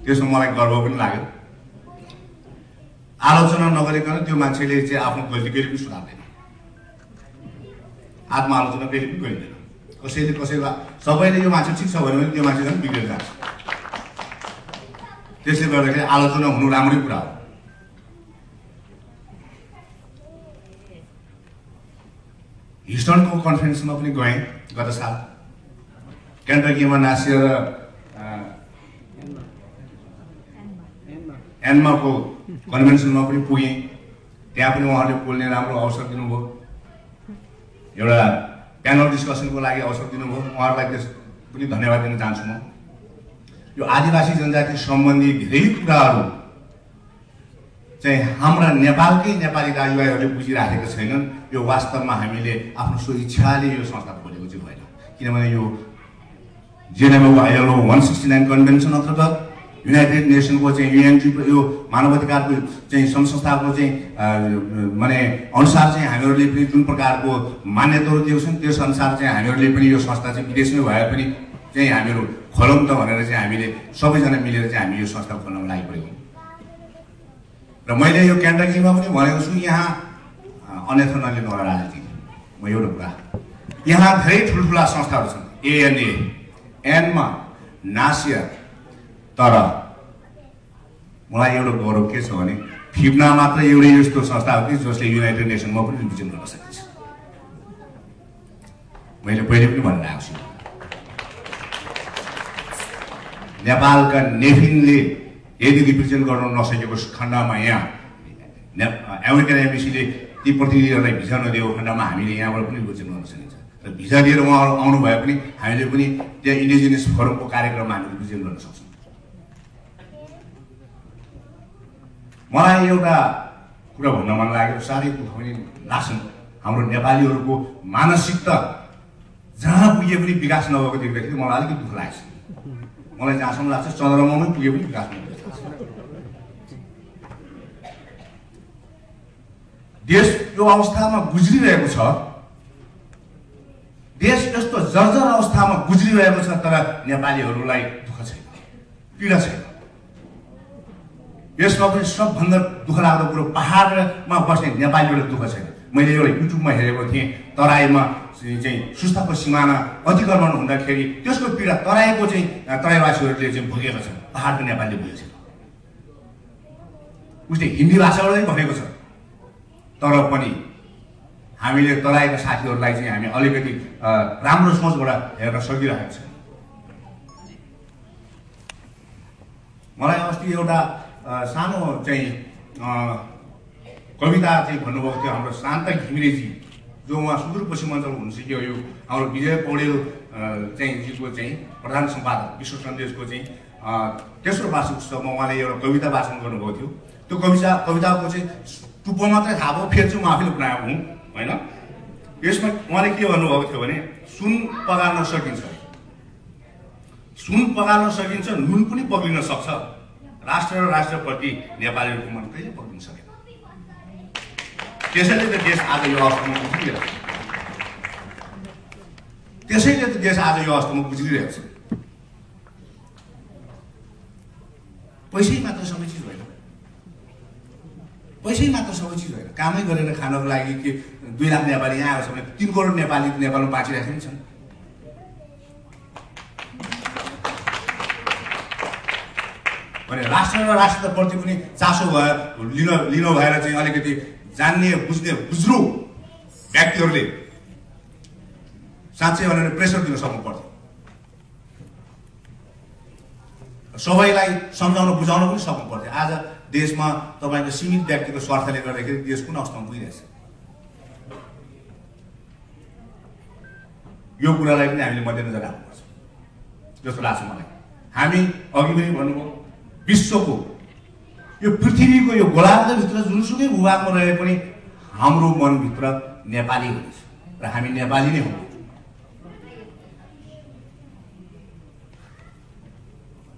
त्यसमा मलाई गर्व पनि लाग्यो। आलोचना नगरिकन त्यो मान्छेले चाहिँ आफ्नो गल्ती कहिले पनि सुधार्दैन। आत्मआलोचना कहिले पनि गरिँदैन। कसैले कसैलाई सबैले यो मान्छे ठिक छ भने त्यो मान्छे झन् बिग्रेर जान्छ त्यसले गर्दाखेरि आलोचना हुनु राम्रै कुरा हो हिस्टनको कन्फरेन्समा पनि गएँ गत साल क्यान्टकीमा नासिएर एन्माको कन्भेन्सनमा पनि पुगेँ त्यहाँ पनि उहाँहरूले बोल्ने राम्रो अवसर दिनुभयो एउटा प्यानल डिस्कसनको लागि अवसर दिनुभयो। उहाँहरूलाई त्यस पनि धन्यवाद दिन चाहन्छु म। यो आदिवासी जनजाति सम्बन्धी धेरै कुराहरू चाहिँ हाम्रा नेपालकै नेपाली दाजुभाइहरूले बुझिराखेका छैनन्। यो वास्तवमा हामीले आफ्नो सो इच्छाले यो संस्था खोलेको चाहिँ होइन। किनभने यो जेनेभाको ILO one sixty nine convention अन्तर्गत युनाइटेड नेसनको चाहिँ युएनजीको यो मानवाधिकारको चाहिँ सङ्घ संस्थाको चाहिँ माने अनुसार चाहिँ हामीहरूले पनि जुन प्रकारको मान्यताहरू दिएको छौँ त्यस अनुसार चाहिँ हामीहरूले पनि यो संस्था चाहिँ विदेशमै भए पनि चाहिँ हामीहरू खोलौँ त भनेर चाहिँ हामीले सबैजना मिलेर चाहिँ हामी यो संस्था खोल्नमा लागि परेको र मैले यो क्यान्टाकीमा पनि भनेको छु यहाँ अन्यथा नलिनु होला राजनीति। म एउटा कुरा यहाँ धेरै ठुल्ठुला संस्थाहरू छन्। एएनए एनमा नासिया तर मलाई एउटा गौरव के छ भने फिप्ना मात्र एउटै यस्तो संस्था हो कि जसले युनाइटेड नेसनमा पनि रिप्रेजेन्ट गर्न सकिन्छ। मैले पहिले पनि भनेर आएको छु। नेपालका नेफिनले यदि रिप्रेजेन्ट गर्न नसकेको खण्डमा यहाँ अमेरिकन एम्बेसीले ती प्रतिनिधिहरूलाई भिजा नदिएको खण्डमा हामीले यहाँबाट पनि रिप्रेजेन्ट गर्न सकिन्छ। र भिजा लिएर उहाँहरू आउनु भए पनि हामीले पनि त्यहाँ इन्डिजिनियस फोरमको कार्यक्रममा हामीले रिप्रेजेन्ट गर्न सक्छौँ। मलाई एउटा कुरा भन्न मन लाग्यो साह्रै दुःख पनि लाग्छन् हाम्रो नेपालीहरूको मानसिकता जहाँ पुगे पनि विकास नभएको देख्दाखेरि मलाई अलिकति दुःख लाग्छ। मलाई जहाँसम्म लाग्छ चन्द्रमामै पुगे पनि विकास नभएको। देश यो अवस्थामा गुज्रिरहेको छ। देश यस्तो जर्जर अवस्थामा गुज्रिरहेको छ तर नेपालीहरूलाई दुःख छैन। पीडा छैन। यसमा पनि सबभन्दा दुःख लाग्दो कुरो पहाडमा बस्ने नेपालीबाट दुःख छैन। मैले एउटा युट्युबमा हेरेको थिएँ तराईमा चाहिँ सुस्ताको सिमाना अतिक्रमण हुँदाखेरि त्यसको पीडा तराईको चाहिँ तराईवासीहरूले चाहिँ भोगेको छ। पहाडको नेपालीले भोगेको छैन उसले हिन्दी भाषाबाटै भनेको छ। तर पनि हामीले तराईका साथीहरूलाई चाहिँ हामी अलिकति राम्रो सोचबाट हेर्न सकिरहेको छ। मलाई अस्ति एउटा सानो चाहिँ कविता चाहिँ भन्नुभएको थियो हाम्रो शान्त घिमिरेजी जो उहाँ सुदूरपश्चिमाञ्चल हुनुसक्यो यो हाम्रो विजय पौडेल चाहिँ जीको चाहिँ प्रधान सम्पादक विश्व सन्देशको चाहिँ तेस्रो वार्षिक उत्सवमा उहाँले एउटा कविता वाचन गर्नुभएको थियो। त्यो कविता कविताको चाहिँ टुप्पो मात्रै थाहा भयो फेरि चाहिँ म आफैले बनाएको हुँ होइन? यसमा उहाँले के भन्नुभएको थियो भने सुन पगाल्न सकिन्छ। सुन पगाल्न सकिन्छ नुन पनि पग्लिन सक्छ। राष्ट्र र राष्ट्रप्रति नेपालीहरूको मन कहिले पग्लिन सकेन। त्यसैले त देश आज यो अवस्थामा गुज्रिरहेको छ। त्यसैले त देश आज यो अवस्थामा गुज्रिरहेको छ। पैसै मात्र सबै चिज होइन पैसै मात्र सबै चिज होइन कामै गरेर खानको लागि के दुई लाख नेपाली यहाँ आएको छ भने तिन करोड नेपाली नेपालमा बाँचिरहेको पनि छन्। भने राष्ट्र र राष्ट्रप्रति पनि चासो भयो लिन लिन भएर चाहिँ अलिकति जान्ने बुझ्ने बुझ्नु व्यक्तिहरूले साँच्चै भनेर प्रेसर दिन सक्नु पर्छ सबैलाई सम्झाउन बुझाउन पनि सक्नु पर्थ्यो। आज देशमा तपाईँको सीमित व्यक्तिको स्वार्थले गर्दाखेरि देश कुन अवस्थामा पुगिरहेछ। यो कुरालाई पनि हामीले मध्यनजर राख्नुपर्छ जस्तो लाग्छ मलाई। हामी अघि पनि भन्नुभयो विश्वको यो पृथ्वीको यो गोलार्धभित्र जुनसुकै भूभागमा रहे पनि हाम्रो मनभित्र नेपाली हुनेछ र हामी नेपाली नै हुन्छौँ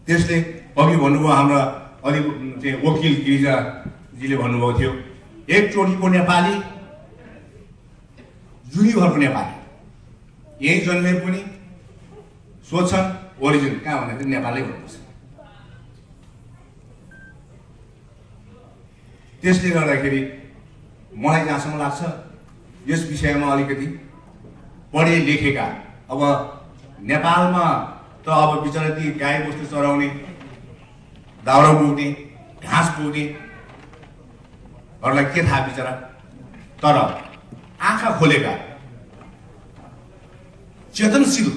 त्यसले अघि भन्नुभयो हाम्रा अलिक चाहिँ वकिल गिरिजाजीले भन्नुभएको थियो एकचोटिको नेपाली जुनीभरको नेपाली। यही जन्मे पनि सोध्छन् ओरिजिन कहाँ भन्दाखेरि नेपालै भन्नुपर्छ। त्यसले गर्दाखेरि मलाई जहाँसम्म लाग्छ यस विषयमा अलिकति पढे लेखेका। अब नेपालमा त अब बिचरा ती गाई बस्तु चराउने दाउरा बोक्ने घाँस बोक्नेहरूलाई के थाहा बिचरा? तर आँखा खोलेका चेतनशील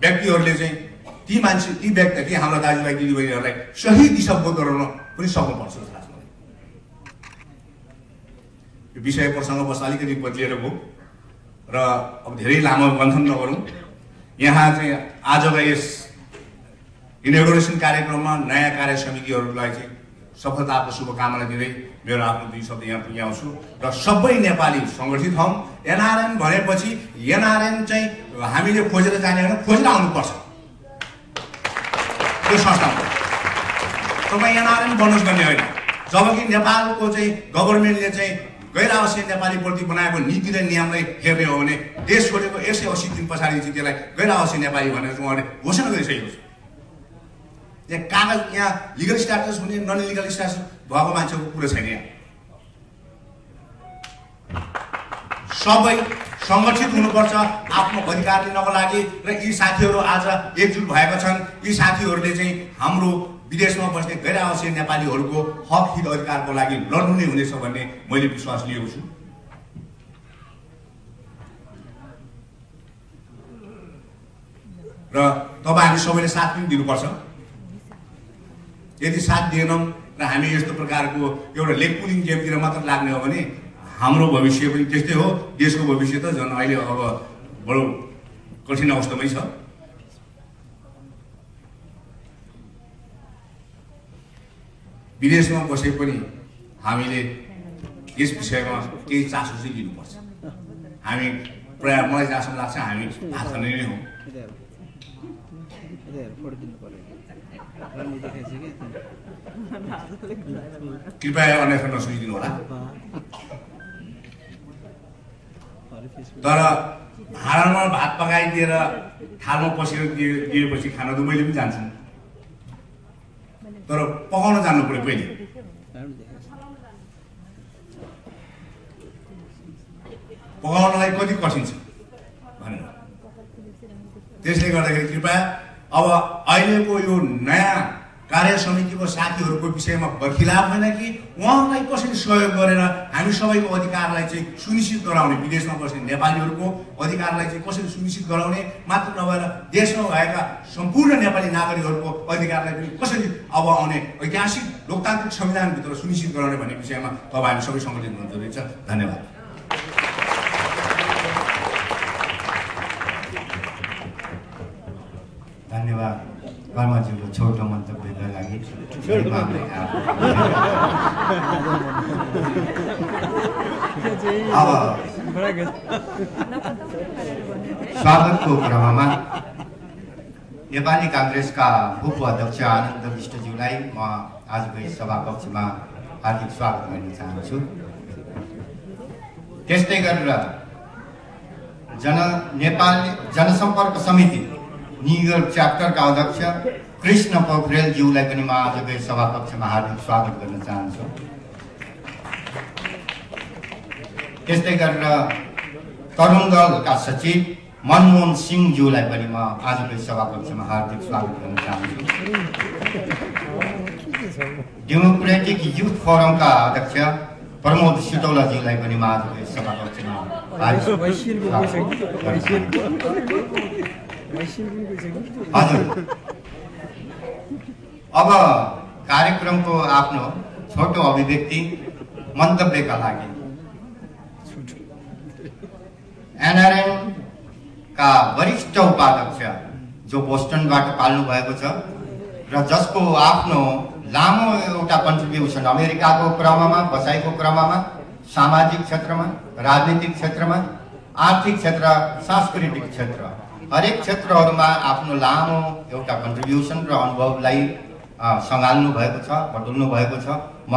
व्यक्तिहरूले चाहिँ ती मान्छे ती व्यक्ति ती हाम्रा दाजुभाइ दिदीबहिनीहरूलाई सही दिशाबोध गराउन पनि सक्नुपर्छ जस्तो यो विषय प्रसङ्ग बस अलिकति बदलिएर गयो। र अब धेरै लामो मन्थन नगरौँ। यहाँ चाहिँ आजका यस इनोग्रेसन कार्यक्रममा नयाँ कार्य समितिहरूलाई चाहिँ सफलताको शुभकामना दिँदै मेरो आफ्नो दुई शब्द यहाँ पुग्याउँछु र सबै नेपाली सङ्गठित हौँ। एनआरएन भनेपछि एनआरएन चाहिँ हामीले खोजेर जाने होइन खोजेर आउनुपर्छ। त्यो संस्थामा। तपाईँ एनआरएन बन्नुहोस् भन्ने होइन। जबकि नेपालको चाहिँ गभर्मेन्टले चाहिँ गैर आवश्यक नेपाली प्रति बनाएको नीति र नियमलाई हेर्ने हो भने देश छोडेको एक सय अस्सी दिन पछाडि चाहिँ त्यसलाई गैर आवश्यक नेपाली भनेर उहाँले घोषणा गरिसकेको छ। यहाँ कागज यहाँ लिगल स्ट्याटस हुने नन लिगल स्ट्याटस भएको मान्छेको कुरो छैन यहाँ। सबै सङ्गठित हुनुपर्छ आफ्नो अधिकार लिनको लागि र यी साथीहरू आज एकजुट भएका छन्। यी साथीहरूले चाहिँ हाम्रो विदेशमा बस्ने गैर आवश्यक नेपालीहरूको हक हित अधिकारको लागि लड्नु नै हुनेछ भन्ने मैले विश्वास लिएको छु। र तपाईँ हामी सबैले साथ पनि दिनुपर्छ। यदि साथ दिएनौँ र हामी यस्तो प्रकारको एउटा लेग पुलिङ गेमतिर मात्र लाग्ने हो भने हाम्रो भविष्य पनि त्यस्तै हो। देशको भविष्य त झन् अहिले अब बडो कठिन अवस्थामै छ। विदेशमा बसे पनि हामीले यस विषयमा केही चासो चाहिँ लिनुपर्छ। हामी प्रायः मलाई जहाँसम्म लाग्छ हामी खाने नै हौँ। कृपया अन्यथा नसुनिदिनु होला। तर भाँडामा भात पकाइदिएर थालमा पसेर दिए दिएपछि खाना मैले पनि जान्छु तर पकाउन जान्नु पऱ्यो पहिले। पकाउनलाई कति कठिन छ भनेर। त्यसले गर्दाखेरि कृपया अब अहिलेको यो नयाँ कार्य समितिको साथीहरूको विषयमा बर्खिलाप होइन कि उहाँहरूलाई कसरी सहयोग गरेर हामी सबैको अधिकारलाई चाहिँ सुनिश्चित गराउने विदेशमा बस्ने नेपालीहरूको अधिकारलाई चाहिँ कसरी सुनिश्चित गराउने मात्र नभएर देशमा भएका सम्पूर्ण नेपाली नागरिकहरूको अधिकारलाई पनि कसरी अब आउने ऐतिहासिक लोकतान्त्रिक संविधानभित्र सुनिश्चित गराउने भन्ने विषयमा तपाईँ हामी सबै सङ्गठित हुनु जरुरी छ धन्यवाद।
धन्यवाद। कर्मजीको छोटो मन्तव्यका लागि अब स्वागतको क्रममा नेपाली काङ्ग्रेसका उप अध्यक्ष आनन्द विष्टज्यूलाई म आजको यस सभाकक्षमा हार्दिक स्वागत गर्न चाहन्छु त्यस्तै गरेर जन नेपाल जनसम्पर्क समिति न्युयोर्क च्याप्टरका अध्यक्ष कृष्ण पोखरेलज्यूलाई पनि म आजको यस सभाकक्षमा हार्दिक स्वागत गर्न चाहन्छु। त्यस्तै गरेर तरुण दलका सचिव मनमोहन सिंहज्यूलाई पनि म आजको यस सभाकक्षमा हार्दिक स्वागत गर्न चाहन्छु। डेमोक्रेटिक युथ फोरमका अध्यक्ष प्रमोद सिटौलाज्यूलाई पनि म आजको सभाकक्षमा चाहन्छु। हजुर। अब कार्यक्रमको आफ्नो छोटो अभिव्यक्ति मन्तव्यका लागि। एनआरएनका वरिष्ठ उपाध्यक्ष जो बोस्टनबाट पाल्नु भएको छ र जसको आफ्नो लामो एउटा कन्ट्रिब्युसन अमेरिकाको क्रममा बसाइको क्रममा सामाजिक क्षेत्रमा राजनीतिक क्षेत्रमा आर्थिक क्षेत्र सांस्कृतिक क्षेत्र हरेक क्षेत्रहरूमा आफ्नो लामो एउटा कन्ट्रिब्युसन र अनुभवलाई सँगाल्नु भएको छ बटुल्नु भएको छ। म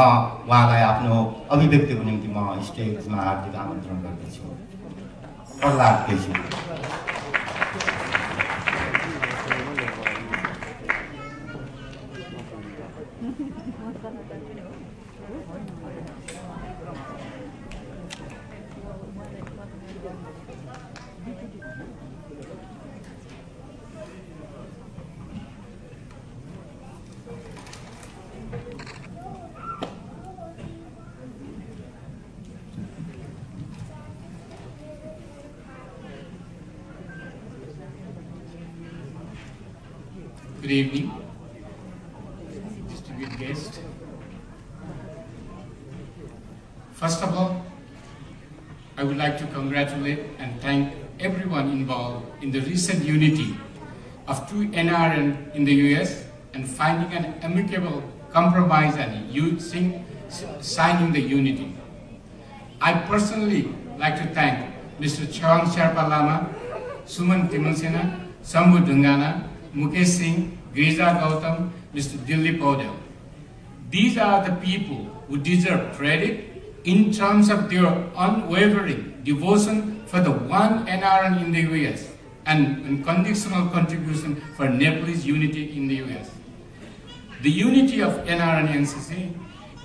उहाँलाई आफ्नो अभिव्यक्तिको निम्ति म स्टेजमा हार्दिक आमन्त्रण गर्दछु। Prahlad KC
evening, distinguished guests. First of all, I would like to congratulate and thank everyone involved in the recent unity of two NRN in the US and finding an amicable compromise and using, signing the unity. I personally like to thank Mr. Chawang Sherpa Lama, Suman Timansena, Sambu Dungana, Mukesh Singh, Giza Gautam, Mr. Dilip Odell. These are the people who deserve credit in terms of their unwavering devotion for the one NRN in the US and unconditional contribution for Nepalese unity in the US. The unity of NRN NCC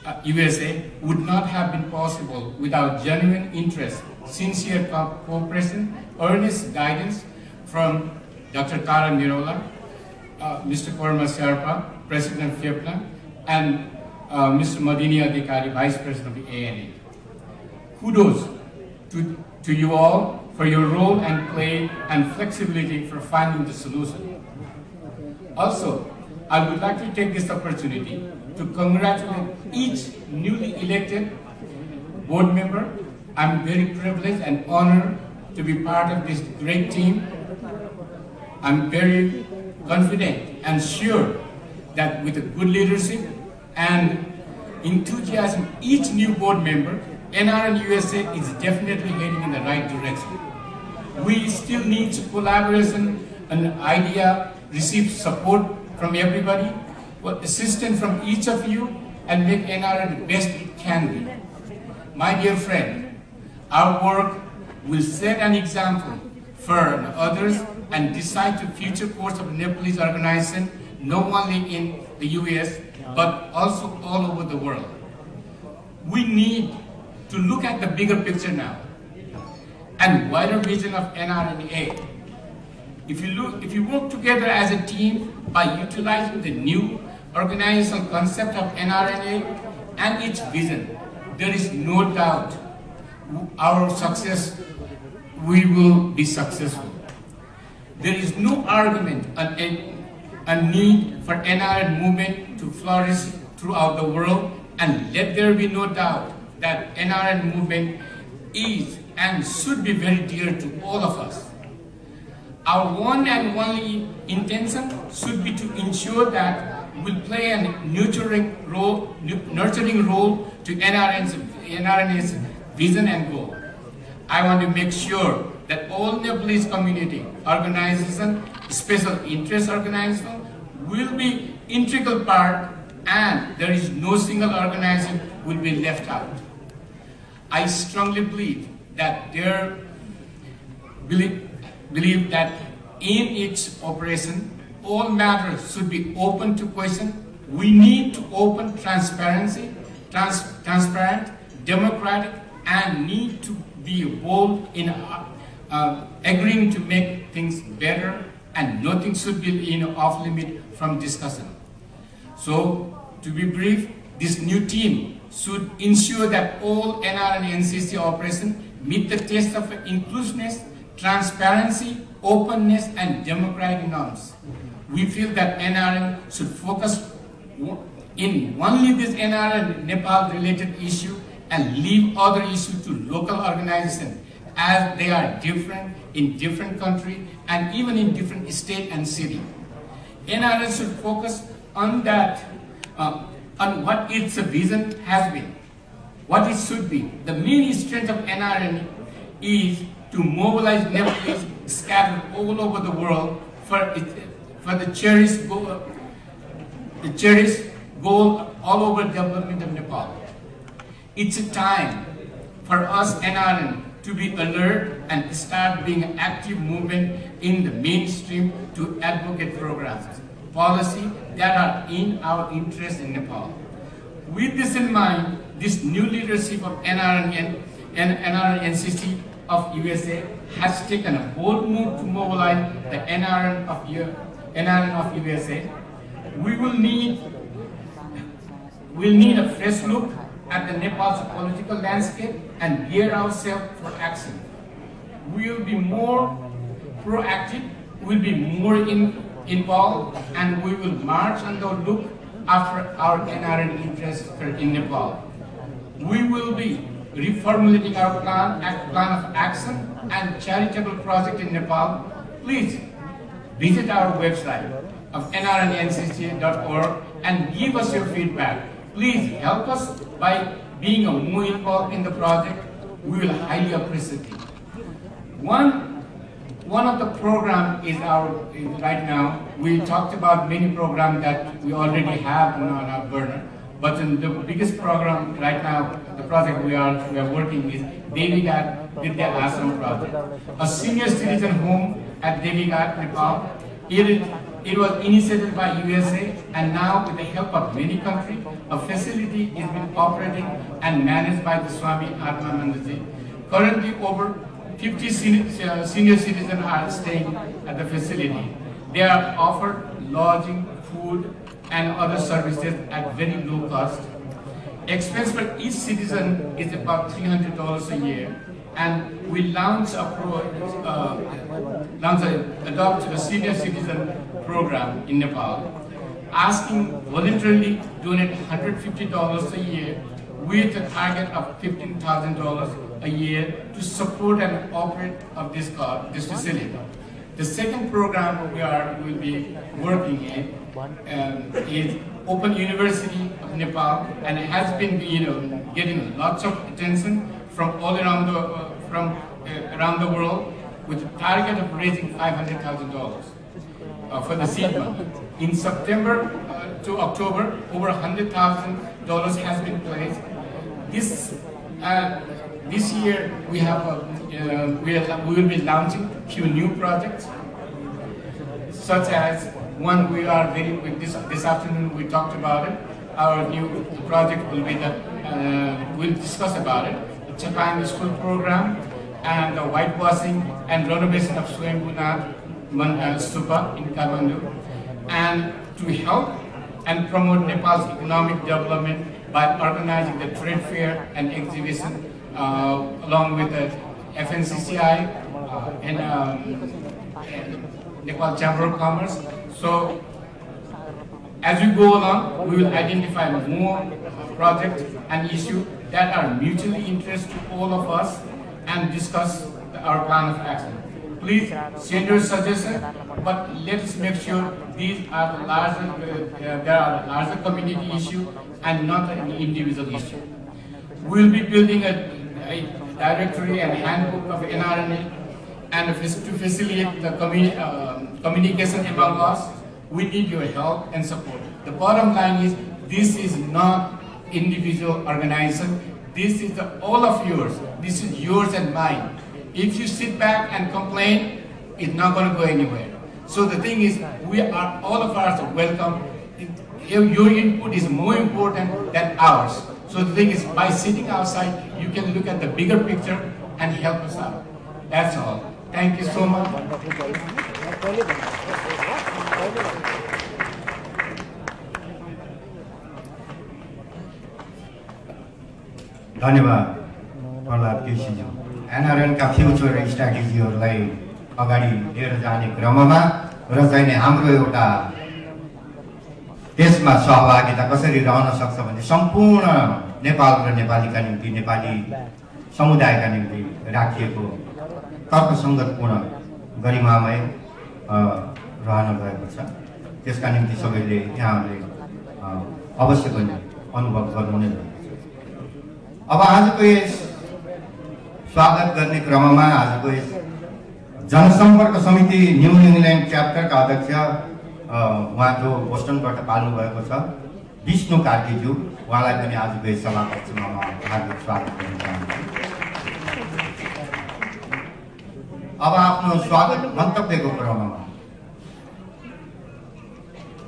uh, USA would not have been possible without genuine interest, sincere co- cooperation, earnest guidance from Dr. Tara Nirola, uh, Mr. Korma Sherpa, President FIPNA, and uh, Mr. Madini Adhikari, Vice President of the ANA. Kudos to, to you all for your role and play and flexibility for finding the solution. Also, I would like to take this opportunity to congratulate each newly elected board member. I'm very privileged and honored to be part of this great team. I'm very confident and sure that with a good leadership and enthusiasm, each new board member, NRN USA is definitely heading in the right direction. We still need collaboration and idea, receive support from everybody, assistance from each of you, and make NRN the best it can be. My dear friend, our work will set an example for others and decide the future course of Nepalese organization, not only in the US, but also all over the world. We need to look at the bigger picture now and wider vision of NRNA. If you look, if you work together as a team by utilizing the new organizational concept of NRNA and its vision, there is no doubt our success, we will be successful. There is no argument on a, need for NRN movement to flourish throughout the world, and let there be no doubt that NRN movement is and should be very dear to all of us. Our one and only intention should be to ensure that we'll play a nurturing role, nurturing role to NRN's, NRN's vision and goal. I want to make sure that all Nepalese community organization, special interest organization, will be integral part and there is no single organization will be left out. I strongly believe that there believe, believe that in its operation, all matters should be open to question. We need to open transparency, trans, transparent, democratic, and need to be bold in uh, agreeing to make things better, and nothing should be know, off limit from discussion. So, to be brief, this new team should ensure that all NR and NCC operations meet the test of inclusiveness, transparency, openness, and democratic norms. We feel that NRN should focus in only this NRN Nepal related issue and leave other issues to local organizations as they are different in different country and even in different state and city. NRN should focus on that, uh, on what its vision has been, what it should be. The main strength of NRN is to mobilize Nepalese scattered all over the world for, it, for the cherished goal, the cherished goal all over development of Nepal. It's a time for us NRN to be alert and start being an active movement in the mainstream to advocate programs, policy that are in our interest in Nepal. With this in mind, this new leadership of NRN and NRN NCC of USA has taken a bold move to mobilize the NRN of, NRN of USA. We will need, we'll need a fresh look at the Nepal's political landscape and gear ourselves for action. We will be more proactive, we'll be more in, involved, and we will march and look after our NRN interests in Nepal. We will be reformulating our plan, plan of action and charitable project in Nepal. Please visit our website of nrnncc.org and give us your feedback. Please help us by being more involved in the project. We will highly appreciate it. One, one of the program is our right now. We talked about many programs that we already have on our burner, but in the biggest program right now, the project we are we are working is Devigat Vidya Ashram project, a senior citizen home at Devigat, Nepal. It, it was initiated by USA and now with the help of many countries, a facility is being operated and managed by the Swami Atmanandaji. Currently over 50 senior, uh, senior citizens are staying at the facility. They are offered lodging, food, and other services at very low cost. Expense for each citizen is about $300 a year. And we launch a pro, uh, launch a, adopt a senior citizen program in Nepal, asking voluntarily donate $150 a year with a target of $15,000 a year to support and operate of this this facility. The second program we are will be working in um, is Open University of Nepal, and has been you know getting lots of attention from all around the uh, from uh, around the world with a target of raising five hundred thousand dollars uh, for the money. In September uh, to October, over hundred thousand dollars has been placed. This uh, this year we have a, uh, we, are, we will be launching a few new projects, such as one we are very with this this afternoon we talked about it. Our new project will be the uh, we'll discuss about it. The Japan School program and the whitewashing and renovation of Swayambhunath uh, Stupa in Kathmandu, and to help and promote Nepal's economic development by organizing the trade fair and exhibition uh, along with the FNCCI uh, and um, Nepal Chamber of Commerce. So as we go along, we will identify more projects and issues that are mutually interest to all of us and discuss our plan of action. Please send your suggestions, but let's make sure these are the larger, uh, there are larger community issue and not an individual issue. We will be building a, a directory and handbook of NRNA and to facilitate the commu uh, communication among us. We need your help and support. The bottom line is this is not individual organization. This is the, all of yours. This is yours and mine. If you sit back and complain, it's not going to go anywhere. So the thing is, we are all of us welcome. Your input is more important than ours. So the thing is, by sitting outside, you can look at the bigger picture and help us out. That's all. Thank you so much.
धन्यवाद Prahlad केसीज्यू एनआरएनका future स्ट्राटेजीहरूलाई अगाडि लिएर जाने क्रममा र चाहिँ हाम्रो एउटा त्यसमा सहभागिता कसरी रहन सक्छ भने सम्पूर्ण नेपाल र नेपालीका निम्ति नेपाली समुदायका निम्ति राखिएको तर्कसङ्गतपूर्ण गरिमामय रहन गएको छ। त्यसका निम्ति सबैले यहाँहरूले अवश्य पनि अनुभव गर्नु नै अब आजको यस स्वागत गर्ने क्रममा आजको यस जनसम्पर्क समिति न्यु इङ्ल्यान्ड च्याप्टरका अध्यक्ष उहाँ जो बोस्टनबाट पाल्नु भएको छ विष्णु कार्कीज्यू। उहाँलाई पनि आजको यस सभाकक्षमा म हार्दिक स्वागत गर्न चाहन्छु। अब आफ्नो स्वागत मन्तव्यको क्रममा।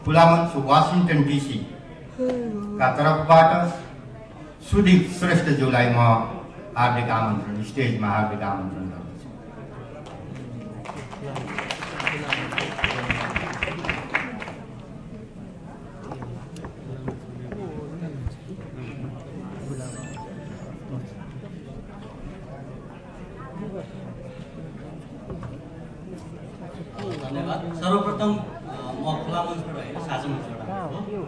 खुला मञ्च वासिङटन डिसी का तर्फबाट सुदीप श्रेष्ठज्यूलाई म हार्दिक आमन्त्रण स्टेजमा हार्दिक आमन्त्रण गर्दछु
धन्यवाद सर्वप्रथम म खुला मञ्चबाट होइन साझा मञ्चबाट आएको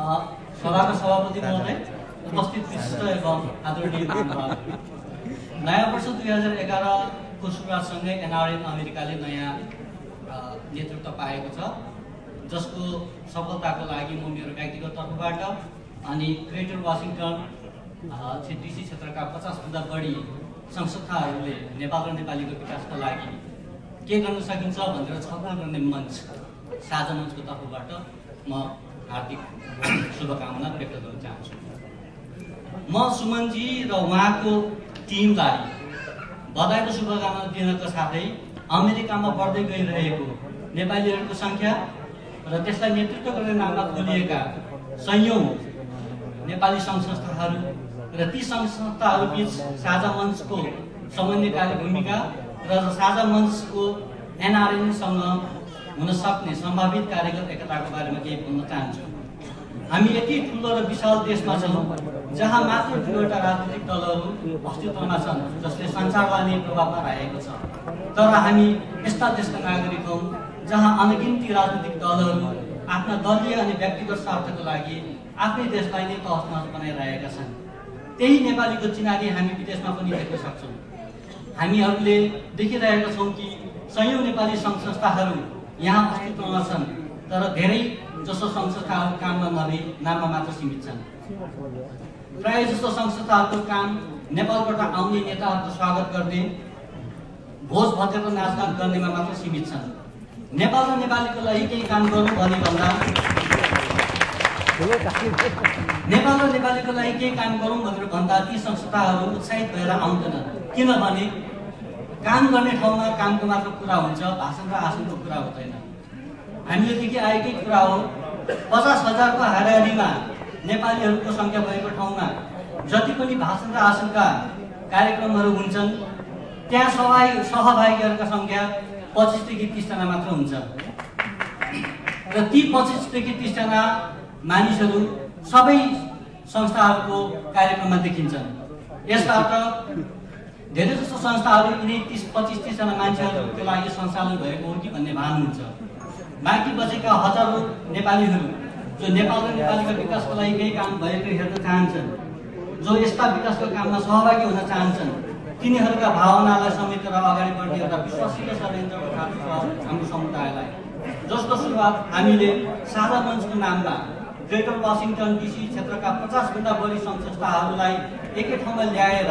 हो सभाको सभापति महोदय उपस्थित विशिष्ट एवं आदरणीय नयाँ वर्ष दुई हजार एघारको एनआरएन अमेरिकाले नयाँ नेतृत्व पाएको छ। जसको सफलताको लागि म मेरो व्यक्तिगत तर्फबाट अनि ग्रेटर वासिङटन डिसी क्षेत्रका पचासभन्दा बढी संस्थाहरूले नेपाल र नेपालीको विकासका लागि के गर्न सकिन्छ भनेर छलफल गर्ने मञ्च साझा मञ्चको तर्फबाट म हार्दिक शुभकामना व्यक्त गर्न चाहन्छु। म सुमनजी र उहाँको टिमलाई बधाई र शुभकामना दिनका साथै अमेरिकामा बढ्दै गइरहेको नेपालीहरूको सङ्ख्या र त्यसलाई नेतृत्व गर्ने नाममा खोलिएका सयौँ नेपाली सङ्घ संस्थाहरू र ती सङ्घ संस्थाहरू बिच साझा मञ्चको समन्वयकारी भूमिका र साझा मञ्चको एनआरएनसँग हुन सक्ने सम्भावित कार्यगत एकताको बारेमा केही भन्न चाहन्छु। हामी यति ठुलो र विशाल देशमा छौँ जहाँ मात्र दुईवटा राजनीतिक दलहरू अस्तित्वमा छन् जसले संसारलाई नै प्रभावमा राखेको छ। तर हामी यस्ता देशका नागरिक हौँ जहाँ अनगिन्ती राजनीतिक दलहरू आफ्ना दलीय अनि व्यक्तिगत स्वार्थको लागि आफ्नै देशलाई नै तहस नहस बनाइरहेका छन्। त्यही नेपालीको चिनारी हामी विदेशमा पनि देख्न सक्छौँ। हामीहरूले देखिरहेका छौँ कि सयौँ नेपाली सङ्घ संस्थाहरू यहाँ अस्तित्वमा छन् तर धेरै जसो संस्थाहरू काममा नभई नाममा मात्र सीमित छन्। प्राय जसो सङ्घ संस्थाहरूको काम नेपालबाट आउने नेताहरूको स्वागत गर्ने भोज भतेर नाचगान गर्नेमा मात्र सीमित छन्। नेपाल र नेपालीको लागि केही काम गरौँ भने भन्दा नेपाल र नेपालीको लागि केही काम गरौँ भनेर भन्दा ती संस्थाहरू उत्साहित भएर आउँदैनन्। किनभने काम गर्ने ठाउँमा कामको मात्र कुरा हुन्छ भाषण र आसनको कुरा हुँदैन। हामीले देखि आएकै कुरा हो। पचास हजारको हाराहारीमा नेपालीहरूको सङ्ख्या भएको ठाउँमा जति पनि भाषण र आसनका कार्यक्रमहरू हुन्छन् त्यहाँ सहभागी सहभागीहरूका सङ्ख्या पच्चिसदेखि तिसजना मात्र हुन्छ। र ती पच्चिसदेखि तिसजना मानिसहरू सबै संस्थाहरूको कार्यक्रममा देखिन्छन्। यसबाट धेरै जसो संस्थाहरू यिनै तिस पच्चिस तिसजना मान्छेहरूको लागि सञ्चालन भएको हो कि भन्ने भान हुन्छ। बाँकी बसेका हजारौँ नेपालीहरू जो नेपाल र नेपालीको विकासको लागि केही काम भएको हेर्न चाहन्छन् जो यस्ता विकासको काममा सहभागी हुन चाहन्छन् तिनीहरूका भावनालाई समेटेर अगाडि बढ्ने एउटा विश्वसीय षड्यन्त्रको खालको छ हाम्रो समुदायलाई। जसको सुरुवात हामीले साझा मञ्चको नाममा ग्रेटर वासिङटन डिसी क्षेत्रका पचासभन्दा बढी संस्थाहरूलाई एकै ठाउँमा ल्याएर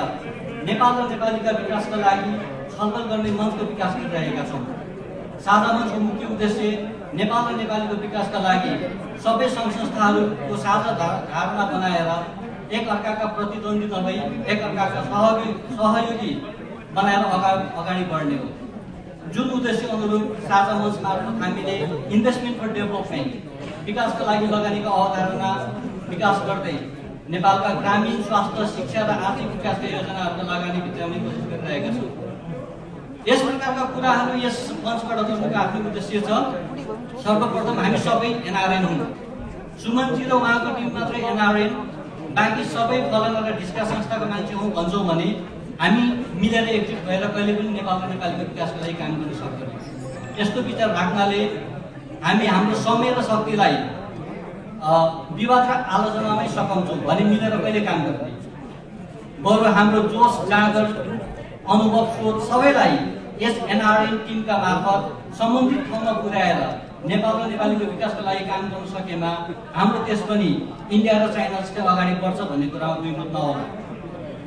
नेपाल र नेपालीका विकासका लागि छलफल गर्ने मञ्चको विकास गरिरहेका छौँ। साझा मञ्चको मुख्य उद्देश्य नेपाल र नेपालीको विकासका लागि सबै सङ्घ संस्थाहरूको साझा धारणा बनाएर एक अर्काका प्रतिद्वन्दी नभई एक अर्काका सहयोगी सहयोगी बनाएर अगाडि अगाडि बढ्ने हो। जुन उद्देश्य अनुरूप साझा मञ्च मार्फत हामीले इन्भेस्टमेन्ट फर डेभलपमेन्ट विकासको लागि लगानीको अवधारणा विकास गर्दै नेपालका ग्रामीण स्वास्थ्य शिक्षा र आर्थिक विकासका योजनाहरूको लगानी भित्राउने कोसिस गरिरहेका छौँ। यस प्रकारका कुराहरू यस मञ्चबाट गर्नुको आफ्नो उद्देश्य छ सर्वप्रथम हामी सबै एनआरएन हुन्। सुमनजी र उहाँको टिम मात्रै एनआरएन बाँकी सबै फलन र ढिस्का संस्थाको मान्छे हौँ भन्छौँ भने हामी मिलेर एकजुट भएर कहिले पनि नेपाल र नेपालीको विकासको लागि काम गर्न सक्दैनौँ। यस्तो विचार राख्नाले हामी हाम्रो समय र शक्तिलाई विवाद र आलोचनामै सघाउँछौँ भने मिलेर कहिले काम गर्ने बरु हाम्रो जोस जाँगर अनुभव सोच सबैलाई यस एनआरएन टिमका मार्फत सम्बन्धित ठाउँमा पुर्याएर नेपाल र नेपालीको विकासको लागि काम गर्न सकेमा हाम्रो देश पनि इन्डिया र चाइना जस्तै अगाडि बढ्छ भन्ने कुरामा दुई मत नहोला।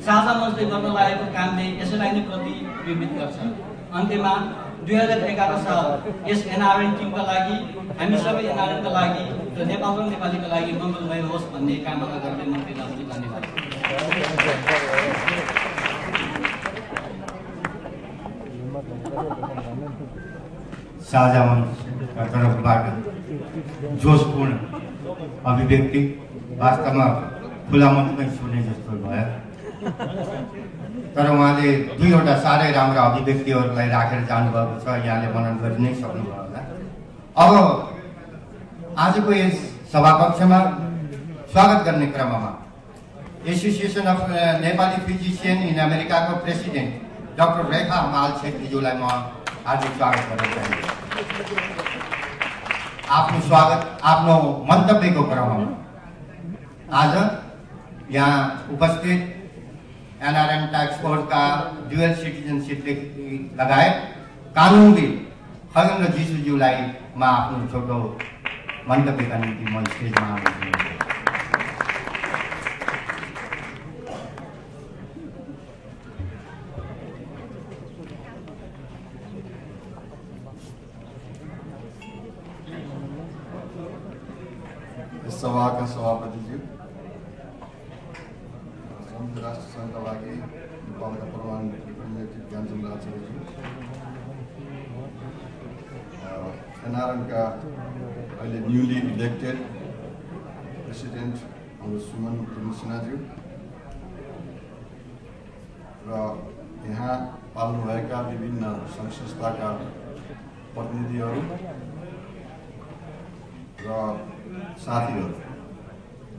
साझा मञ्चले गर्न लागेको कामले यसैलाई नै प्रतिबिम्बित गर्छ। अन्त्यमा दुई हजार एघार साल यस एनआरएन टिमका लागि हामी सबै एनआरएनका लागि र नेपाल र नेपालीका लागि मङ्गलमय होस् भन्ने कामना गर्दै मन्त्री रामजी धन्यवाद।
तर्फबाट जोसपूर्ण अभिव्यक्ति वास्तवमा खुला मञ्चमै सुने जस्तो भयो। तर उहाँले दुईवटा साह्रै राम्रा अभिव्यक्तिहरूलाई राखेर जानुभएको छ यहाँले मनन गरि नै सक्नुभयो होला। अब आजको यस सभाकक्षमा स्वागत गर्ने क्रममा association of Nepali physician in अमेरिकाको प्रेसिडेन्ट डक्टर रेखा माल छेत्रीज्यूलाई म हार्दिक स्वागत गर्न चाहन्छु आफ्नो स्वागत आफ्नो मन्तव्यको क्रममा आज यहाँ उपस्थित एनआरएन टैक्स फोर्सका डुअल सिटिजनसिपदेखि लगायत कानुनविद खगेन्द्र जीशुज्यूलाई म आफ्नो छोटो मन्तव्यका निम्ति म स्टेजमा
सभाका सभापतिज्यू संयुक्त राष्ट्र सङ्घका लागि नेपालका प्रधान रिप्रेजेन्टेटिभ ज्ञानचन्द्र आचार्यज्यू एनआरएनका अहिले न्युली इलेक्टेड प्रेसिडेन्ट हाम्रो सुमन सिन्हाज्यू र यहाँ पाल्नुभएका विभिन्न सङ्घ संस्थाका प्रतिनिधिहरू र साथीहरू।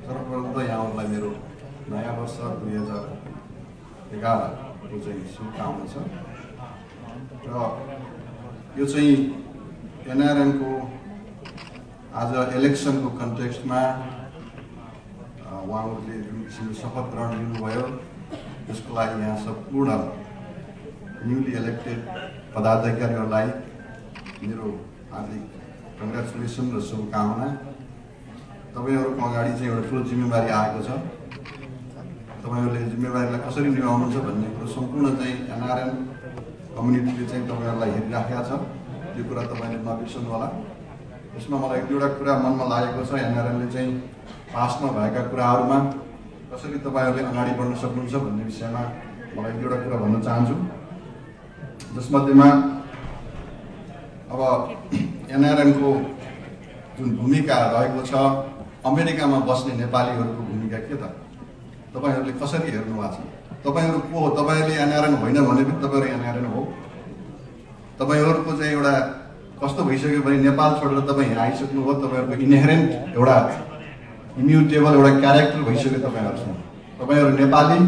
सर्वप्रथम त यहाँहरूलाई मेरो नयाँ वर्ष दुई हजार एघारको चाहिँ शुभकामना छ। र यो चाहिँ एनआरएनको आज इलेक्सनको कन्टेक्स्टमा उहाँहरूले जुन किसिमको शपथ ग्रहण लिनुभयो त्यसको लागि यहाँ सम्पूर्ण न्युली इलेक्टेड पदाधिकारीहरूलाई मेरो हार्दिक कङ्ग्रेचुलेसन र शुभकामना। तपाईँहरूको अगाडि चाहिँ एउटा ठुलो जिम्मेवारी आएको छ। तपाईँहरूले जिम्मेवारीलाई कसरी निभाउनुहुन्छ भन्ने कुरो सम्पूर्ण चाहिँ एनआरएन कम्युनिटीले चाहिँ तपाईँहरूलाई हेरिराखेका छ। त्यो कुरा तपाईँले नबिर्सनु होला यसमा मलाई एक दुईवटा कुरा मनमा लागेको छ एनआरएनले चाहिँ पासमा भएका कुराहरूमा। कसरी तपाईँहरूले अगाडि बढ्न सक्नुहुन्छ भन्ने विषयमा मलाई एक दुईवटा कुरा भन्न चाहन्छु। जसमध्येमा अब एनआरएनको जुन भूमिका रहेको छ अमेरिकामा बस्ने नेपालीहरूको भूमिका के त? तपाईँहरूले कसरी हेर्नु भएको छ? तपाईँहरू को हो? तपाईँहरूले एनआरएन होइन भने पनि तपाईँहरू एनआरएन हो। तपाईँहरूको चाहिँ एउटा कस्तो भइसक्यो भने नेपाल छोडेर तपाईँ यहाँ आइसक्नु हो तपाईँहरूको इनहेरेन्ट एउटा इम्युटेबल एउटा क्यारेक्टर भइसक्यो तपाईँहरूसँग। तपाईँहरू नेपाली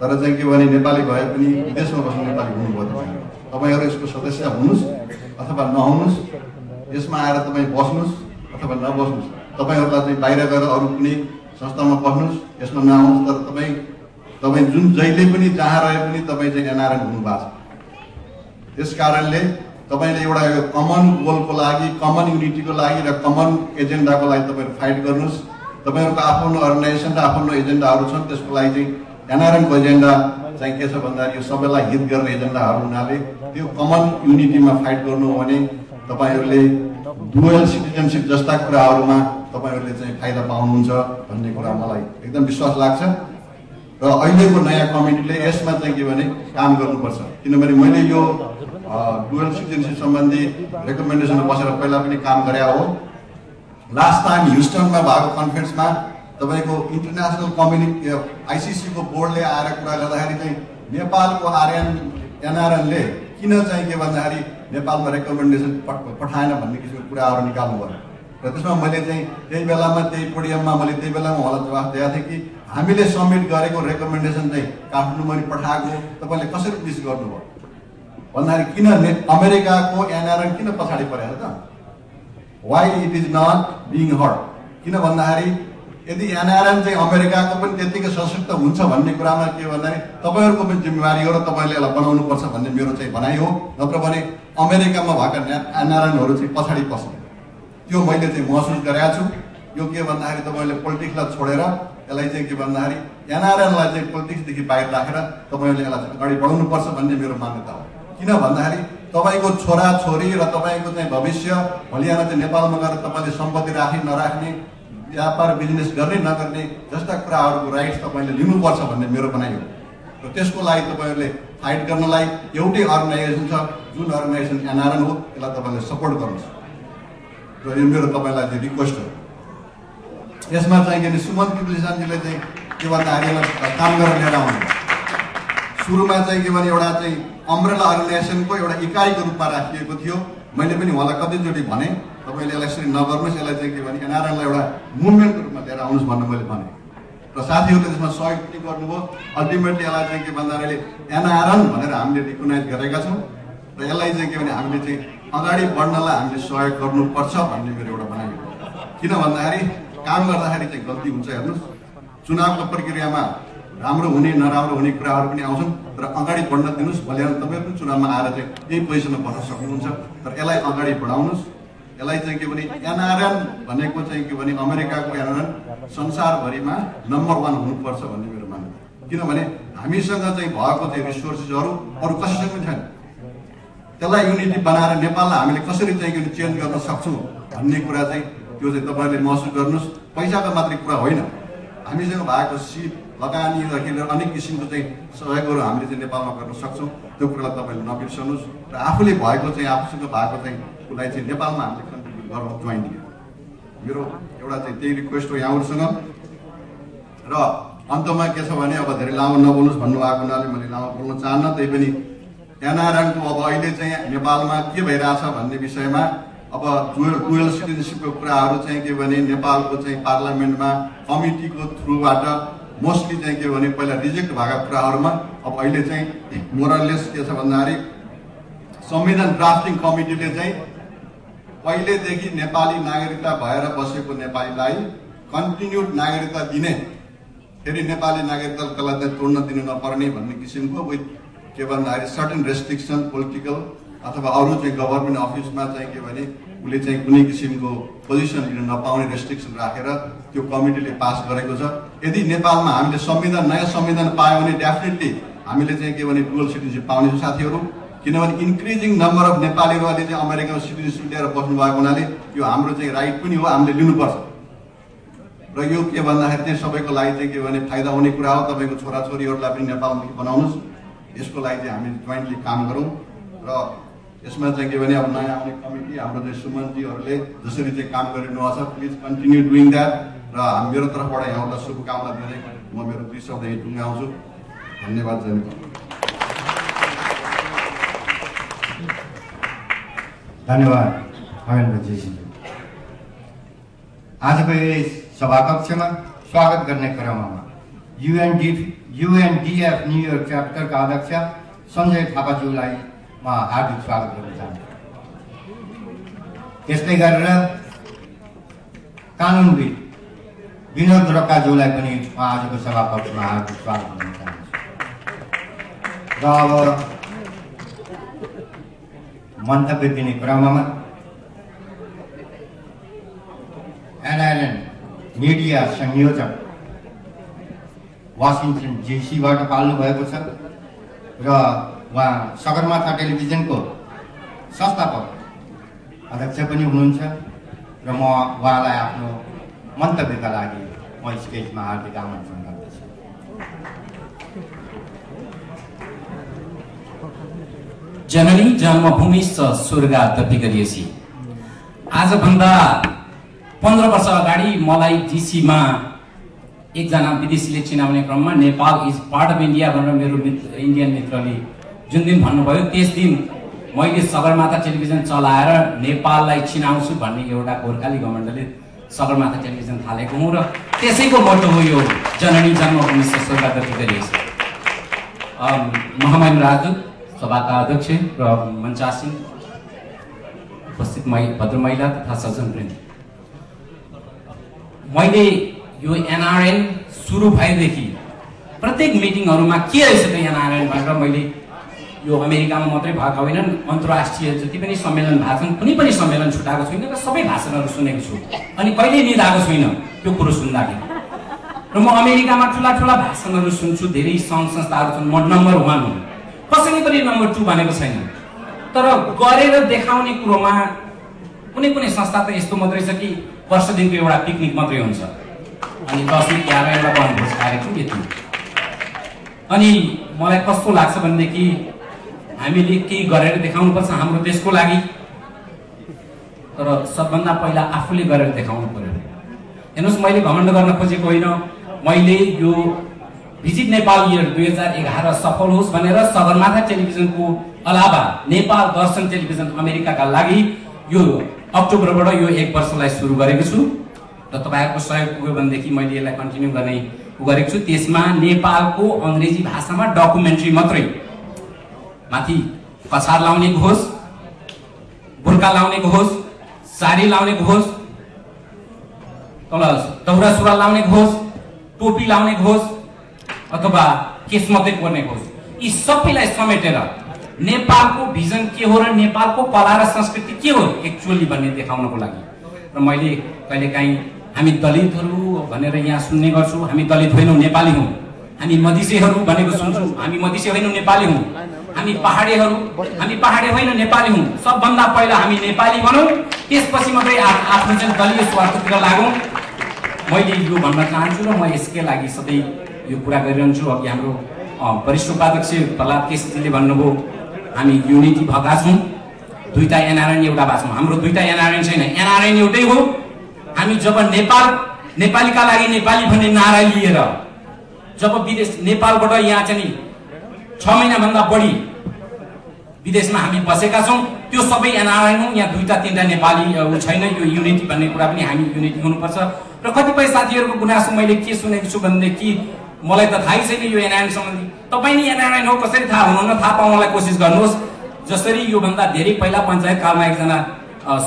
तर चाहिँ के भने नेपाली भए पनि विदेशमा बस्ने नेपाली हुनुभयो तपाईँहरू। तपाईँहरू यसको सदस्य हुनुहोस् अथवा नहुनुहोस् यसमा आएर तपाईँ बस्नुहोस् अथवा नबस्नुहोस्। तपाईँहरूलाई चाहिँ बाहिर गएर अरू कुनै संस्थामा पढ्नुहोस्। यसमा नआउनुहोस् तर तपाईँ तपाईँ जुन जहिले पनि जहाँ रहे पनि तपाईँ चाहिँ एनआरएन हुनुभएको छ। त्यस कारणले तपाईँले एउटा यो कमन गोलको लागि कमन युनिटीको लागि र कमन एजेन्डाको लागि तपाईँहरू फाइट गर्नुहोस्। तपाईँहरूको आफ्नो अर्गनाइजेसन र आफ्नो एजेन्डाहरू छन् त्यसको लागि चाहिँ एनआरएनको एजेन्डा चाहिँ के छ भन्दाखेरि यो सबैलाई हित गर्ने एजेन्डाहरू हुनाले त्यो कमन युनिटीमा फाइट गर्नु हो भने तपाईँहरूले डुवेल सिटिजनसिप जस्ता कुराहरूमा तपाईँहरूले चाहिँ फाइदा पाउनुहुन्छ भन्ने कुरा मलाई एकदम विश्वास लाग्छ। र अहिलेको नयाँ कमिटीले यसमा चाहिँ के भने काम गर्नुपर्छ। किनभने मैले यो डुवेल सिटिजनसिप सम्बन्धी रेकमेन्डेसन बसेर पहिला पनि काम गरे हो। लास्ट टाइम ह्युस्टनमा भएको कन्फरेन्समा तपाईँको इन्टरनेसनल कम्युनिटी आइसिसीको बोर्डले आएर कुरा गर्दाखेरि चाहिँ नेपालको आरएन एनआरएनले किन चाहिँ के भन्दाखेरि नेपालमा रेकमेन्डेसन पठाएन भन्ने किसिमको कुराहरू निकाल्नु भयो र त्यसमा मैले चाहिँ त्यही बेलामा त्यही पोडियममा मैले त्यही बेलामा उहाँलाई जवाफ दिएको थिएँ कि हामीले सब्मिट गरेको रेकमेन्डेसन चाहिँ काठमाडौँमा पठाएको तपाईँले कसरी मिस गर्नुभयो? भन्दाखेरि किन ने अमेरिकाको एनआरएन किन पछाडि परेको त? Why it is not being heard किन भन्दाखेरि यदि एनआरएन चाहिँ अमेरिकाको पनि त्यत्तिकै सशक्त हुन्छ भन्ने कुरामा के भन्दाखेरि तपाईँहरूको पनि जिम्मेवारी हो र तपाईँले यसलाई बनाउनुपर्छ भन्ने मेरो चाहिँ भनाइ हो। नत्र भने अमेरिकामा भएका एनआरएनहरू चाहिँ पछाडि पर्छ त्यो मैले चाहिँ महसुस गरेका छु। यो के भन्दाखेरि तपाईँहरूले पोलिटिक्सलाई छोडेर यसलाई चाहिँ के भन्दाखेरि एनआरएनलाई चाहिँ पोलिटिक्सदेखि बाहिर राखेर तपाईँहरूले यसलाई अगाडि बढाउनुपर्छ भन्ने मेरो मान्यता हो। किन भन्दाखेरि तपाईँको छोरा छोरी र तपाईँको चाहिँ भविष्य भोलिआएर चाहिँ नेपालमा गएर तपाईँले सम्पत्ति राख्ने नराख्ने व्यापार बिजनेस गर्ने नगर्ने जस्ता कुराहरूको राइट्स तपाईँले लिनुपर्छ भन्ने मेरो भनाइ हो। र त्यसको लागि तपाईँहरूले फाइट गर्नलाई एउटै अर्गनाइजेसन छ जुन अर्गनाइजेसन एनआरएन हो त्यसलाई तपाईँले सपोर्ट गर्नुहोस्। र यो मेरो तपाईँलाई चाहिँ रिक्वेस्ट हो। यसमा चाहिँ के सुमन पिप्लिसानजीले चाहिँ के यसलाई काम गरेर लिएर आउनु सुरुमा चाहिँ के भने एउटा चाहिँ अम्ब्रेला अर्गनाइजेसनको एउटा इकाइको रूपमा राखिएको थियो। मैले पनि उहाँलाई कतिचोटि भने तपाईँले यसलाई यसरी नगर्नुहोस् यसलाई चाहिँ के भने एनआरएनलाई एउटा मुभमेन्टको रूपमा लिएर आउनुहोस् भन्नु मैले भने र साथीहरूले त्यसमा सहयोग पनि गर्नुभयो। अल्टिमेटली यसलाई चाहिँ के भन्दाखेरि एनआरएन भनेर हामीले रिकगनाइज गरेका छौँ। र यसलाई चाहिँ के भने हामीले चाहिँ अगाडि बढ्नलाई हामीले सहयोग गर्नुपर्छ भन्ने मेरो एउटा हो। किन भन्दाखेरि काम गर्दाखेरि चाहिँ गल्ती हुन्छ हेर्नुहोस्। चुनावको प्रक्रियामा राम्रो हुने नराम्रो हुने कुराहरू पनि आउँछन्। तर अगाडि बढ्न दिनुहोस् भोलि तपाईँहरू पनि चुनावमा आएर चाहिँ यही पोजिसनमा बस्न सक्नुहुन्छ। तर यसलाई अगाडि बढाउनुहोस्। यसलाई चाहिँ के भने एनआरएन भनेको चाहिँ के भने अमेरिकाको एनआरएन संसारभरिमा नम्बर वान हुनुपर्छ भन्ने मेरो मान्यता किनभने हामीसँग चाहिँ भएको चाहिँ रिसोर्सेसहरू अरू कसैसँग छैन। त्यसलाई युनिटी बनाएर नेपाललाई हामीले कसरी चाहिँ चेन्ज गर्न सक्छौँ भन्ने कुरा चाहिँ त्यो चाहिँ तपाईँहरूले महसुस गर्नुहोस्। पैसाको मात्रै कुरा होइन। हामीसँग भएको सिप लगानीदेखि लिएर अनेक किसिमको चाहिँ सहयोगहरू हामीले चाहिँ नेपालमा गर्न सक्छौँ। त्यो कुरालाई तपाईँले नबिर्सनुहोस्। र आफूले भएको चाहिँ आफूसँग भएको चाहिँ उसलाई चाहिँ नेपालमा हामीले कन्ट्रिब्युट गरौँ जोइन्टली मेरो एउटा चाहिँ त्यही रिक्वेस्ट हो यहाँहरूसँग। र अन्तमा के छ भने अब धेरै लामो नबोल्नुहोस् भन्नुभएको हुनाले मैले लामो बोल्न चाहन्न त्यही पनि एनआरएनको अब अहिले चाहिँ नेपालमा के भइरहेछ भन्ने विषयमा अब डुवेल डुवेल सिटिजनसिपको कुराहरू चाहिँ के भने नेपालको चाहिँ पार्लियामेन्टमा कमिटीको थ्रुबाट मोस्टली चाहिँ के भने पहिला रिजेक्ट भएको कुराहरूमा अब अहिले चाहिँ मोरलेस के छ भन्दाखेरि संविधान ड्राफ्टिङ कमिटीले चाहिँ पहिलेदेखि नेपाली नागरिकता भएर बसेको नेपालीलाई कन्टिन्युड नागरिकता दिने फेरि नेपाली नागरिकतालाई चाहिँ तोड्न दिनु नपर्ने भन्ने किसिमको विथ के भन्दाखेरि सर्टन रेस्ट्रिक्सन पोलिटिकल अथवा अरू चाहिँ गभर्मेन्ट अफिसमा चाहिँ के भने उसले चाहिँ कुनै किसिमको पोजिसन लिन नपाउने रेस्ट्रिक्सन राखेर त्यो कमिटीले पास गरेको छ। यदि नेपालमा हामीले संविधान नयाँ संविधान पायो भने डेफिनेटली हामीले चाहिँ के भने डुवल सिटिजनसिप पाउने साथीहरू। किनभने इन्क्रिजिङ नम्बर अफ नेपालीहरू अहिले चाहिँ अमेरिकामा सिटिजनसिप लिएर बस्नु भएको हुनाले यो हाम्रो चाहिँ राइट पनि हो हामीले लिनुपर्छ। र यो के भन्दाखेरि चाहिँ सबैको लागि चाहिँ के भने फाइदा हुने कुरा हो। तपाईँको छोराछोरीहरूलाई पनि नेपालमुखी बनाउनुहोस्। यसको लागि चाहिँ हामी जोइन्टली काम गरौँ। र यसमा चाहिँ के भने अब नयाँ आउने कमिटी हाम्रो चाहिँ सुमनजीहरूले जसरी चाहिँ काम गरिनु छ प्लिज कन्टिन्यू डुइङ द्याट र मेरो तर्फबाट यहाँहरूलाई शुभकामना दिँदै म मेरो दुई शब्द यहीँ टुङ्गाउँछु। धन्यवाद जय
धन्यवाद अमेन जेसीज्यू आजको यस सभाकक्षमा स्वागत गर्ने क्रममा युएनडी युएनडिएफ न्युयोर्क च्याप्टरका अध्यक्ष सञ्जय थापाज्यूलाई म हार्दिक स्वागत गर्न चाहन्छु। त्यस्तै गरेर कानुनविद विनोद रक्काज्यूलाई पनि म आजको सभाकक्षमा हार्दिक स्वागत गर्न चाहन्छु। र अब मन्तव्य दिने क्रममा एनआइएन मिडिया संयोजक वासिङटन जेसीबाट पाल्नु भएको छ र उहाँ सगरमाथा टेलिभिजनको संस्थापक अध्यक्ष पनि हुनुहुन्छ र म उहाँलाई आफ्नो मन्तव्यका लागि म स्टेजमा हार्दिक आमन्त्रण गर्दछु
जननी जन्मभूमि स्वर्गादपि गरिएसी आजभन्दा पन्ध्र वर्ष अगाडि मलाई डिसीमा एकजना विदेशीले चिनाउने क्रममा Nepal is part of India भनेर मेरो मित्र इन्डियन मित्रले जुन दिन भन्नुभयो त्यस दिन मैले सगरमाथा टेलिभिजन चलाएर नेपाललाई चिनाउँछु भन्ने एउटा गोर्खाली गभर्मेन्टले सगरमाथा टेलिभिजन थालेको हुँ र त्यसैको मोटो हो यो जननी जन्मभूमि स्वर्गादपि गरिएसी महामहिम राजदूत सभाका अध्यक्ष र मञ्चासीन उपस्थित मै भद्र महिला तथा सज्जनवृन्द। मैले यो एनआरएन सुरु भएदेखि प्रत्येक मिटिङहरूमा के रहेछ त भनेर मैले यो अमेरिकामा मात्रै भएको होइन अन्तर्राष्ट्रिय जति पनि सम्मेलन भएको छन् कुनै पनि सम्मेलन छुट्याएको छुइनँ र सबै भाषणहरू सुनेको छु। अनि कहिल्यै निधाएको छुइनँ त्यो कुरो सुन्दाखेरि। र म अमेरिकामा ठुला ठुला भाषणहरू सुन्छु धेरै सङ्घ संस्थाहरू छन् म नम्बर वान हुँ। कसैले पनि नम्बर टू भनेको छैन। तर गरेर देखाउने कुरोमा कुनै कुनै संस्था त यस्तो मात्रै छ कि वर्ष दिनको एउटा पिकनिक मात्रै हुन्छ। अनि दसैँ ग्यार एउटा वनभोज कार्यक्रम यति अनि मलाई कस्तो लाग्छ भनेदेखि हामीले केही गरेर देखाउनुपर्छ हाम्रो देशको लागि। तर सबभन्दा पहिला आफूले गरेर देखाउनु पर्यो हेर्नुहोस् मैले घमण्ड गर्न खोजेको होइन। मैले यो भिजिट नेपाल इयर दुई हजार एघार सफल होस् भनेर सगरमाथा टेलिभिजनको अलावा नेपाल दर्शन टेलिभिजन अमेरिकाका लागि यो अक्टोबरबाट यो एक वर्षलाई सुरु गरेको छु। र तपाईँहरूको सहयोग पुग्यो भनेदेखि मैले यसलाई कन्टिन्यू गर्ने गरेको छु। त्यसमा नेपालको अङ्ग्रेजी भाषामा डकुमेन्ट्री मात्रै। माथि कछार लाउनेको होस् बुर्खा लाउनेको होस् साडी लाउनेको होस् तल दौरा सुरुवाल लाउनेको होस् टोपी लाउनेको होस् अथवा केस मात्रै पर्नेको होस्। यी सबैलाई समेटेर नेपालको भिजन के हो र नेपालको कला र संस्कृति के हो एक्चुअली भन्ने देखाउनको लागि। र मैले कहिलेकाहीँ हामी दलितहरू भनेर यहाँ सुन्ने गर्छु हामी दलित होइनौँ नेपाली हौँ। हामी मधिसेहरू भनेको सुन्छौँ हामी मधिसे होइनौँ नेपाली हौँ। हामी पहाडेहरू हामी पहाडे होइन नेपाली हौँ। सबभन्दा पहिला हामी नेपाली बनौँ त्यसपछि मात्रै आफ्नो चाहिँ दलीय स्वार्थतिर लागौँ। मैले यो भन्न चाहन्छु र म यसकै लागि सधैँ यो कुरा गरिरहन्छु। अघि हाम्रो वरिष्ठ उपाध्यक्ष प्रहलाद केसीजीले भन्नुभयो हामी युनिटी भएका छौँ। दुईवटा एनआरएन एउटा भएको छौँ हाम्रो दुईवटा एनआरएन छैन। एनआरएन एउटै हो। हामी जब नेपाल नेपालीका लागि नेपाली भन्ने नारा लिएर जब विदेश नेपालबाट यहाँ चाहिँ छ महिनाभन्दा बढी विदेशमा हामी बसेका छौँ त्यो सबै एनआरएन हो यहाँ दुईवटा तिनवटा नेपाली छैन। यो युनिटी भन्ने कुरा पनि हामी युनिटी हुनुपर्छ। र कतिपय साथीहरूको गुनासो मैले के सुनेको छु भनेदेखि मलाई त थाहै छैन यो एनआरएन सम्बन्धी। तपाईँ नि एनआरएन हो कसरी थाहा हुनुहुन्न? थाहा पाउनलाई कोसिस गर्नुहोस्। जसरी योभन्दा धेरै पहिला पञ्चायत कालमा एकजना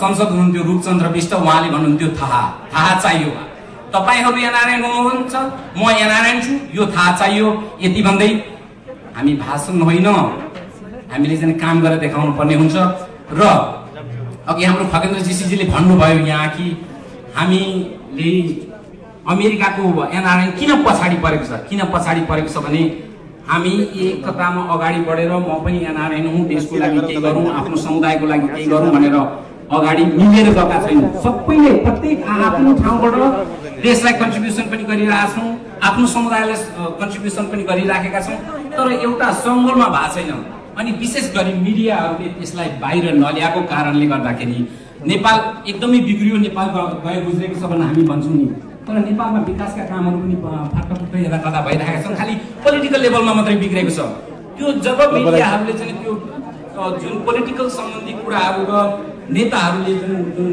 संसद हुनुहुन्थ्यो रूपचन्द्र विष्ट उहाँले भन्नुहुन्थ्यो थाहा थाहा चाहियो तपाईँहरू एनआरएन हुनुहुन्छ म एनआरएन छु यो थाहा चाहियो। यति भन्दै हामी भाषण होइन। हामीले चाहिँ काम गरेर देखाउनु पर्ने हुन्छ। र अघि हाम्रो खगेन्द्र जीसीजीले भन्नुभयो यहाँ कि हामीले अमेरिकाको एनआरएन किन पछाडि परेको छ? किन पछाडि परेको छ भने हामी एकतामा अगाडि बढेर म पनि एनआरएन हुँ देशको लागि केही गरौँ आफ्नो समुदायको लागि केही गरौँ भनेर अगाडि मिलेर गएका छैनौँ। सबैले प्रत्येक आफ्नो ठाउँबाट देशलाई कन्ट्रिब्युसन पनि गरिरहेका छौँ आफ्नो समुदायलाई कन्ट्रिब्युसन पनि गरिराखेका छौँ तर एउटा सङ्गोलमा भएको छैन। अनि विशेष गरी मिडियाहरूले त्यसलाई बाहिर नल्याएको कारणले गर्दाखेरि नेपाल एकदमै बिग्रियो नेपाल गए गुज्रेको छ भनेर हामी भन्छौँ नि। तर नेपालमा विकासका कामहरू पनि फाटाफुट्टै यता कता भइरहेका छन्। खालि पोलिटिकल लेभलमा मात्रै बिग्रेको छ। त्यो जब मिडियाहरूले चाहिँ त्यो जुन पोलिटिकल सम्बन्धी कुराहरू र नेताहरूले जुन जुन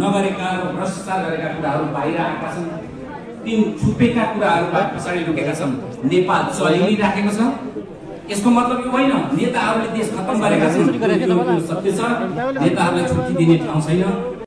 नगरेका र भ्रष्टाचार गरेका कुराहरू बाहिर आएका छन् तिन छुपेका कुराहरू पछाडि लुकेका छन्। नेपाल चलि नै राखेको छ। यसको मतलब यो होइन नेताहरूले देश खत्तम गरेका छन्। सत्य छ। नेताहरूलाई छुट्टी दिने ठाउँ छैन।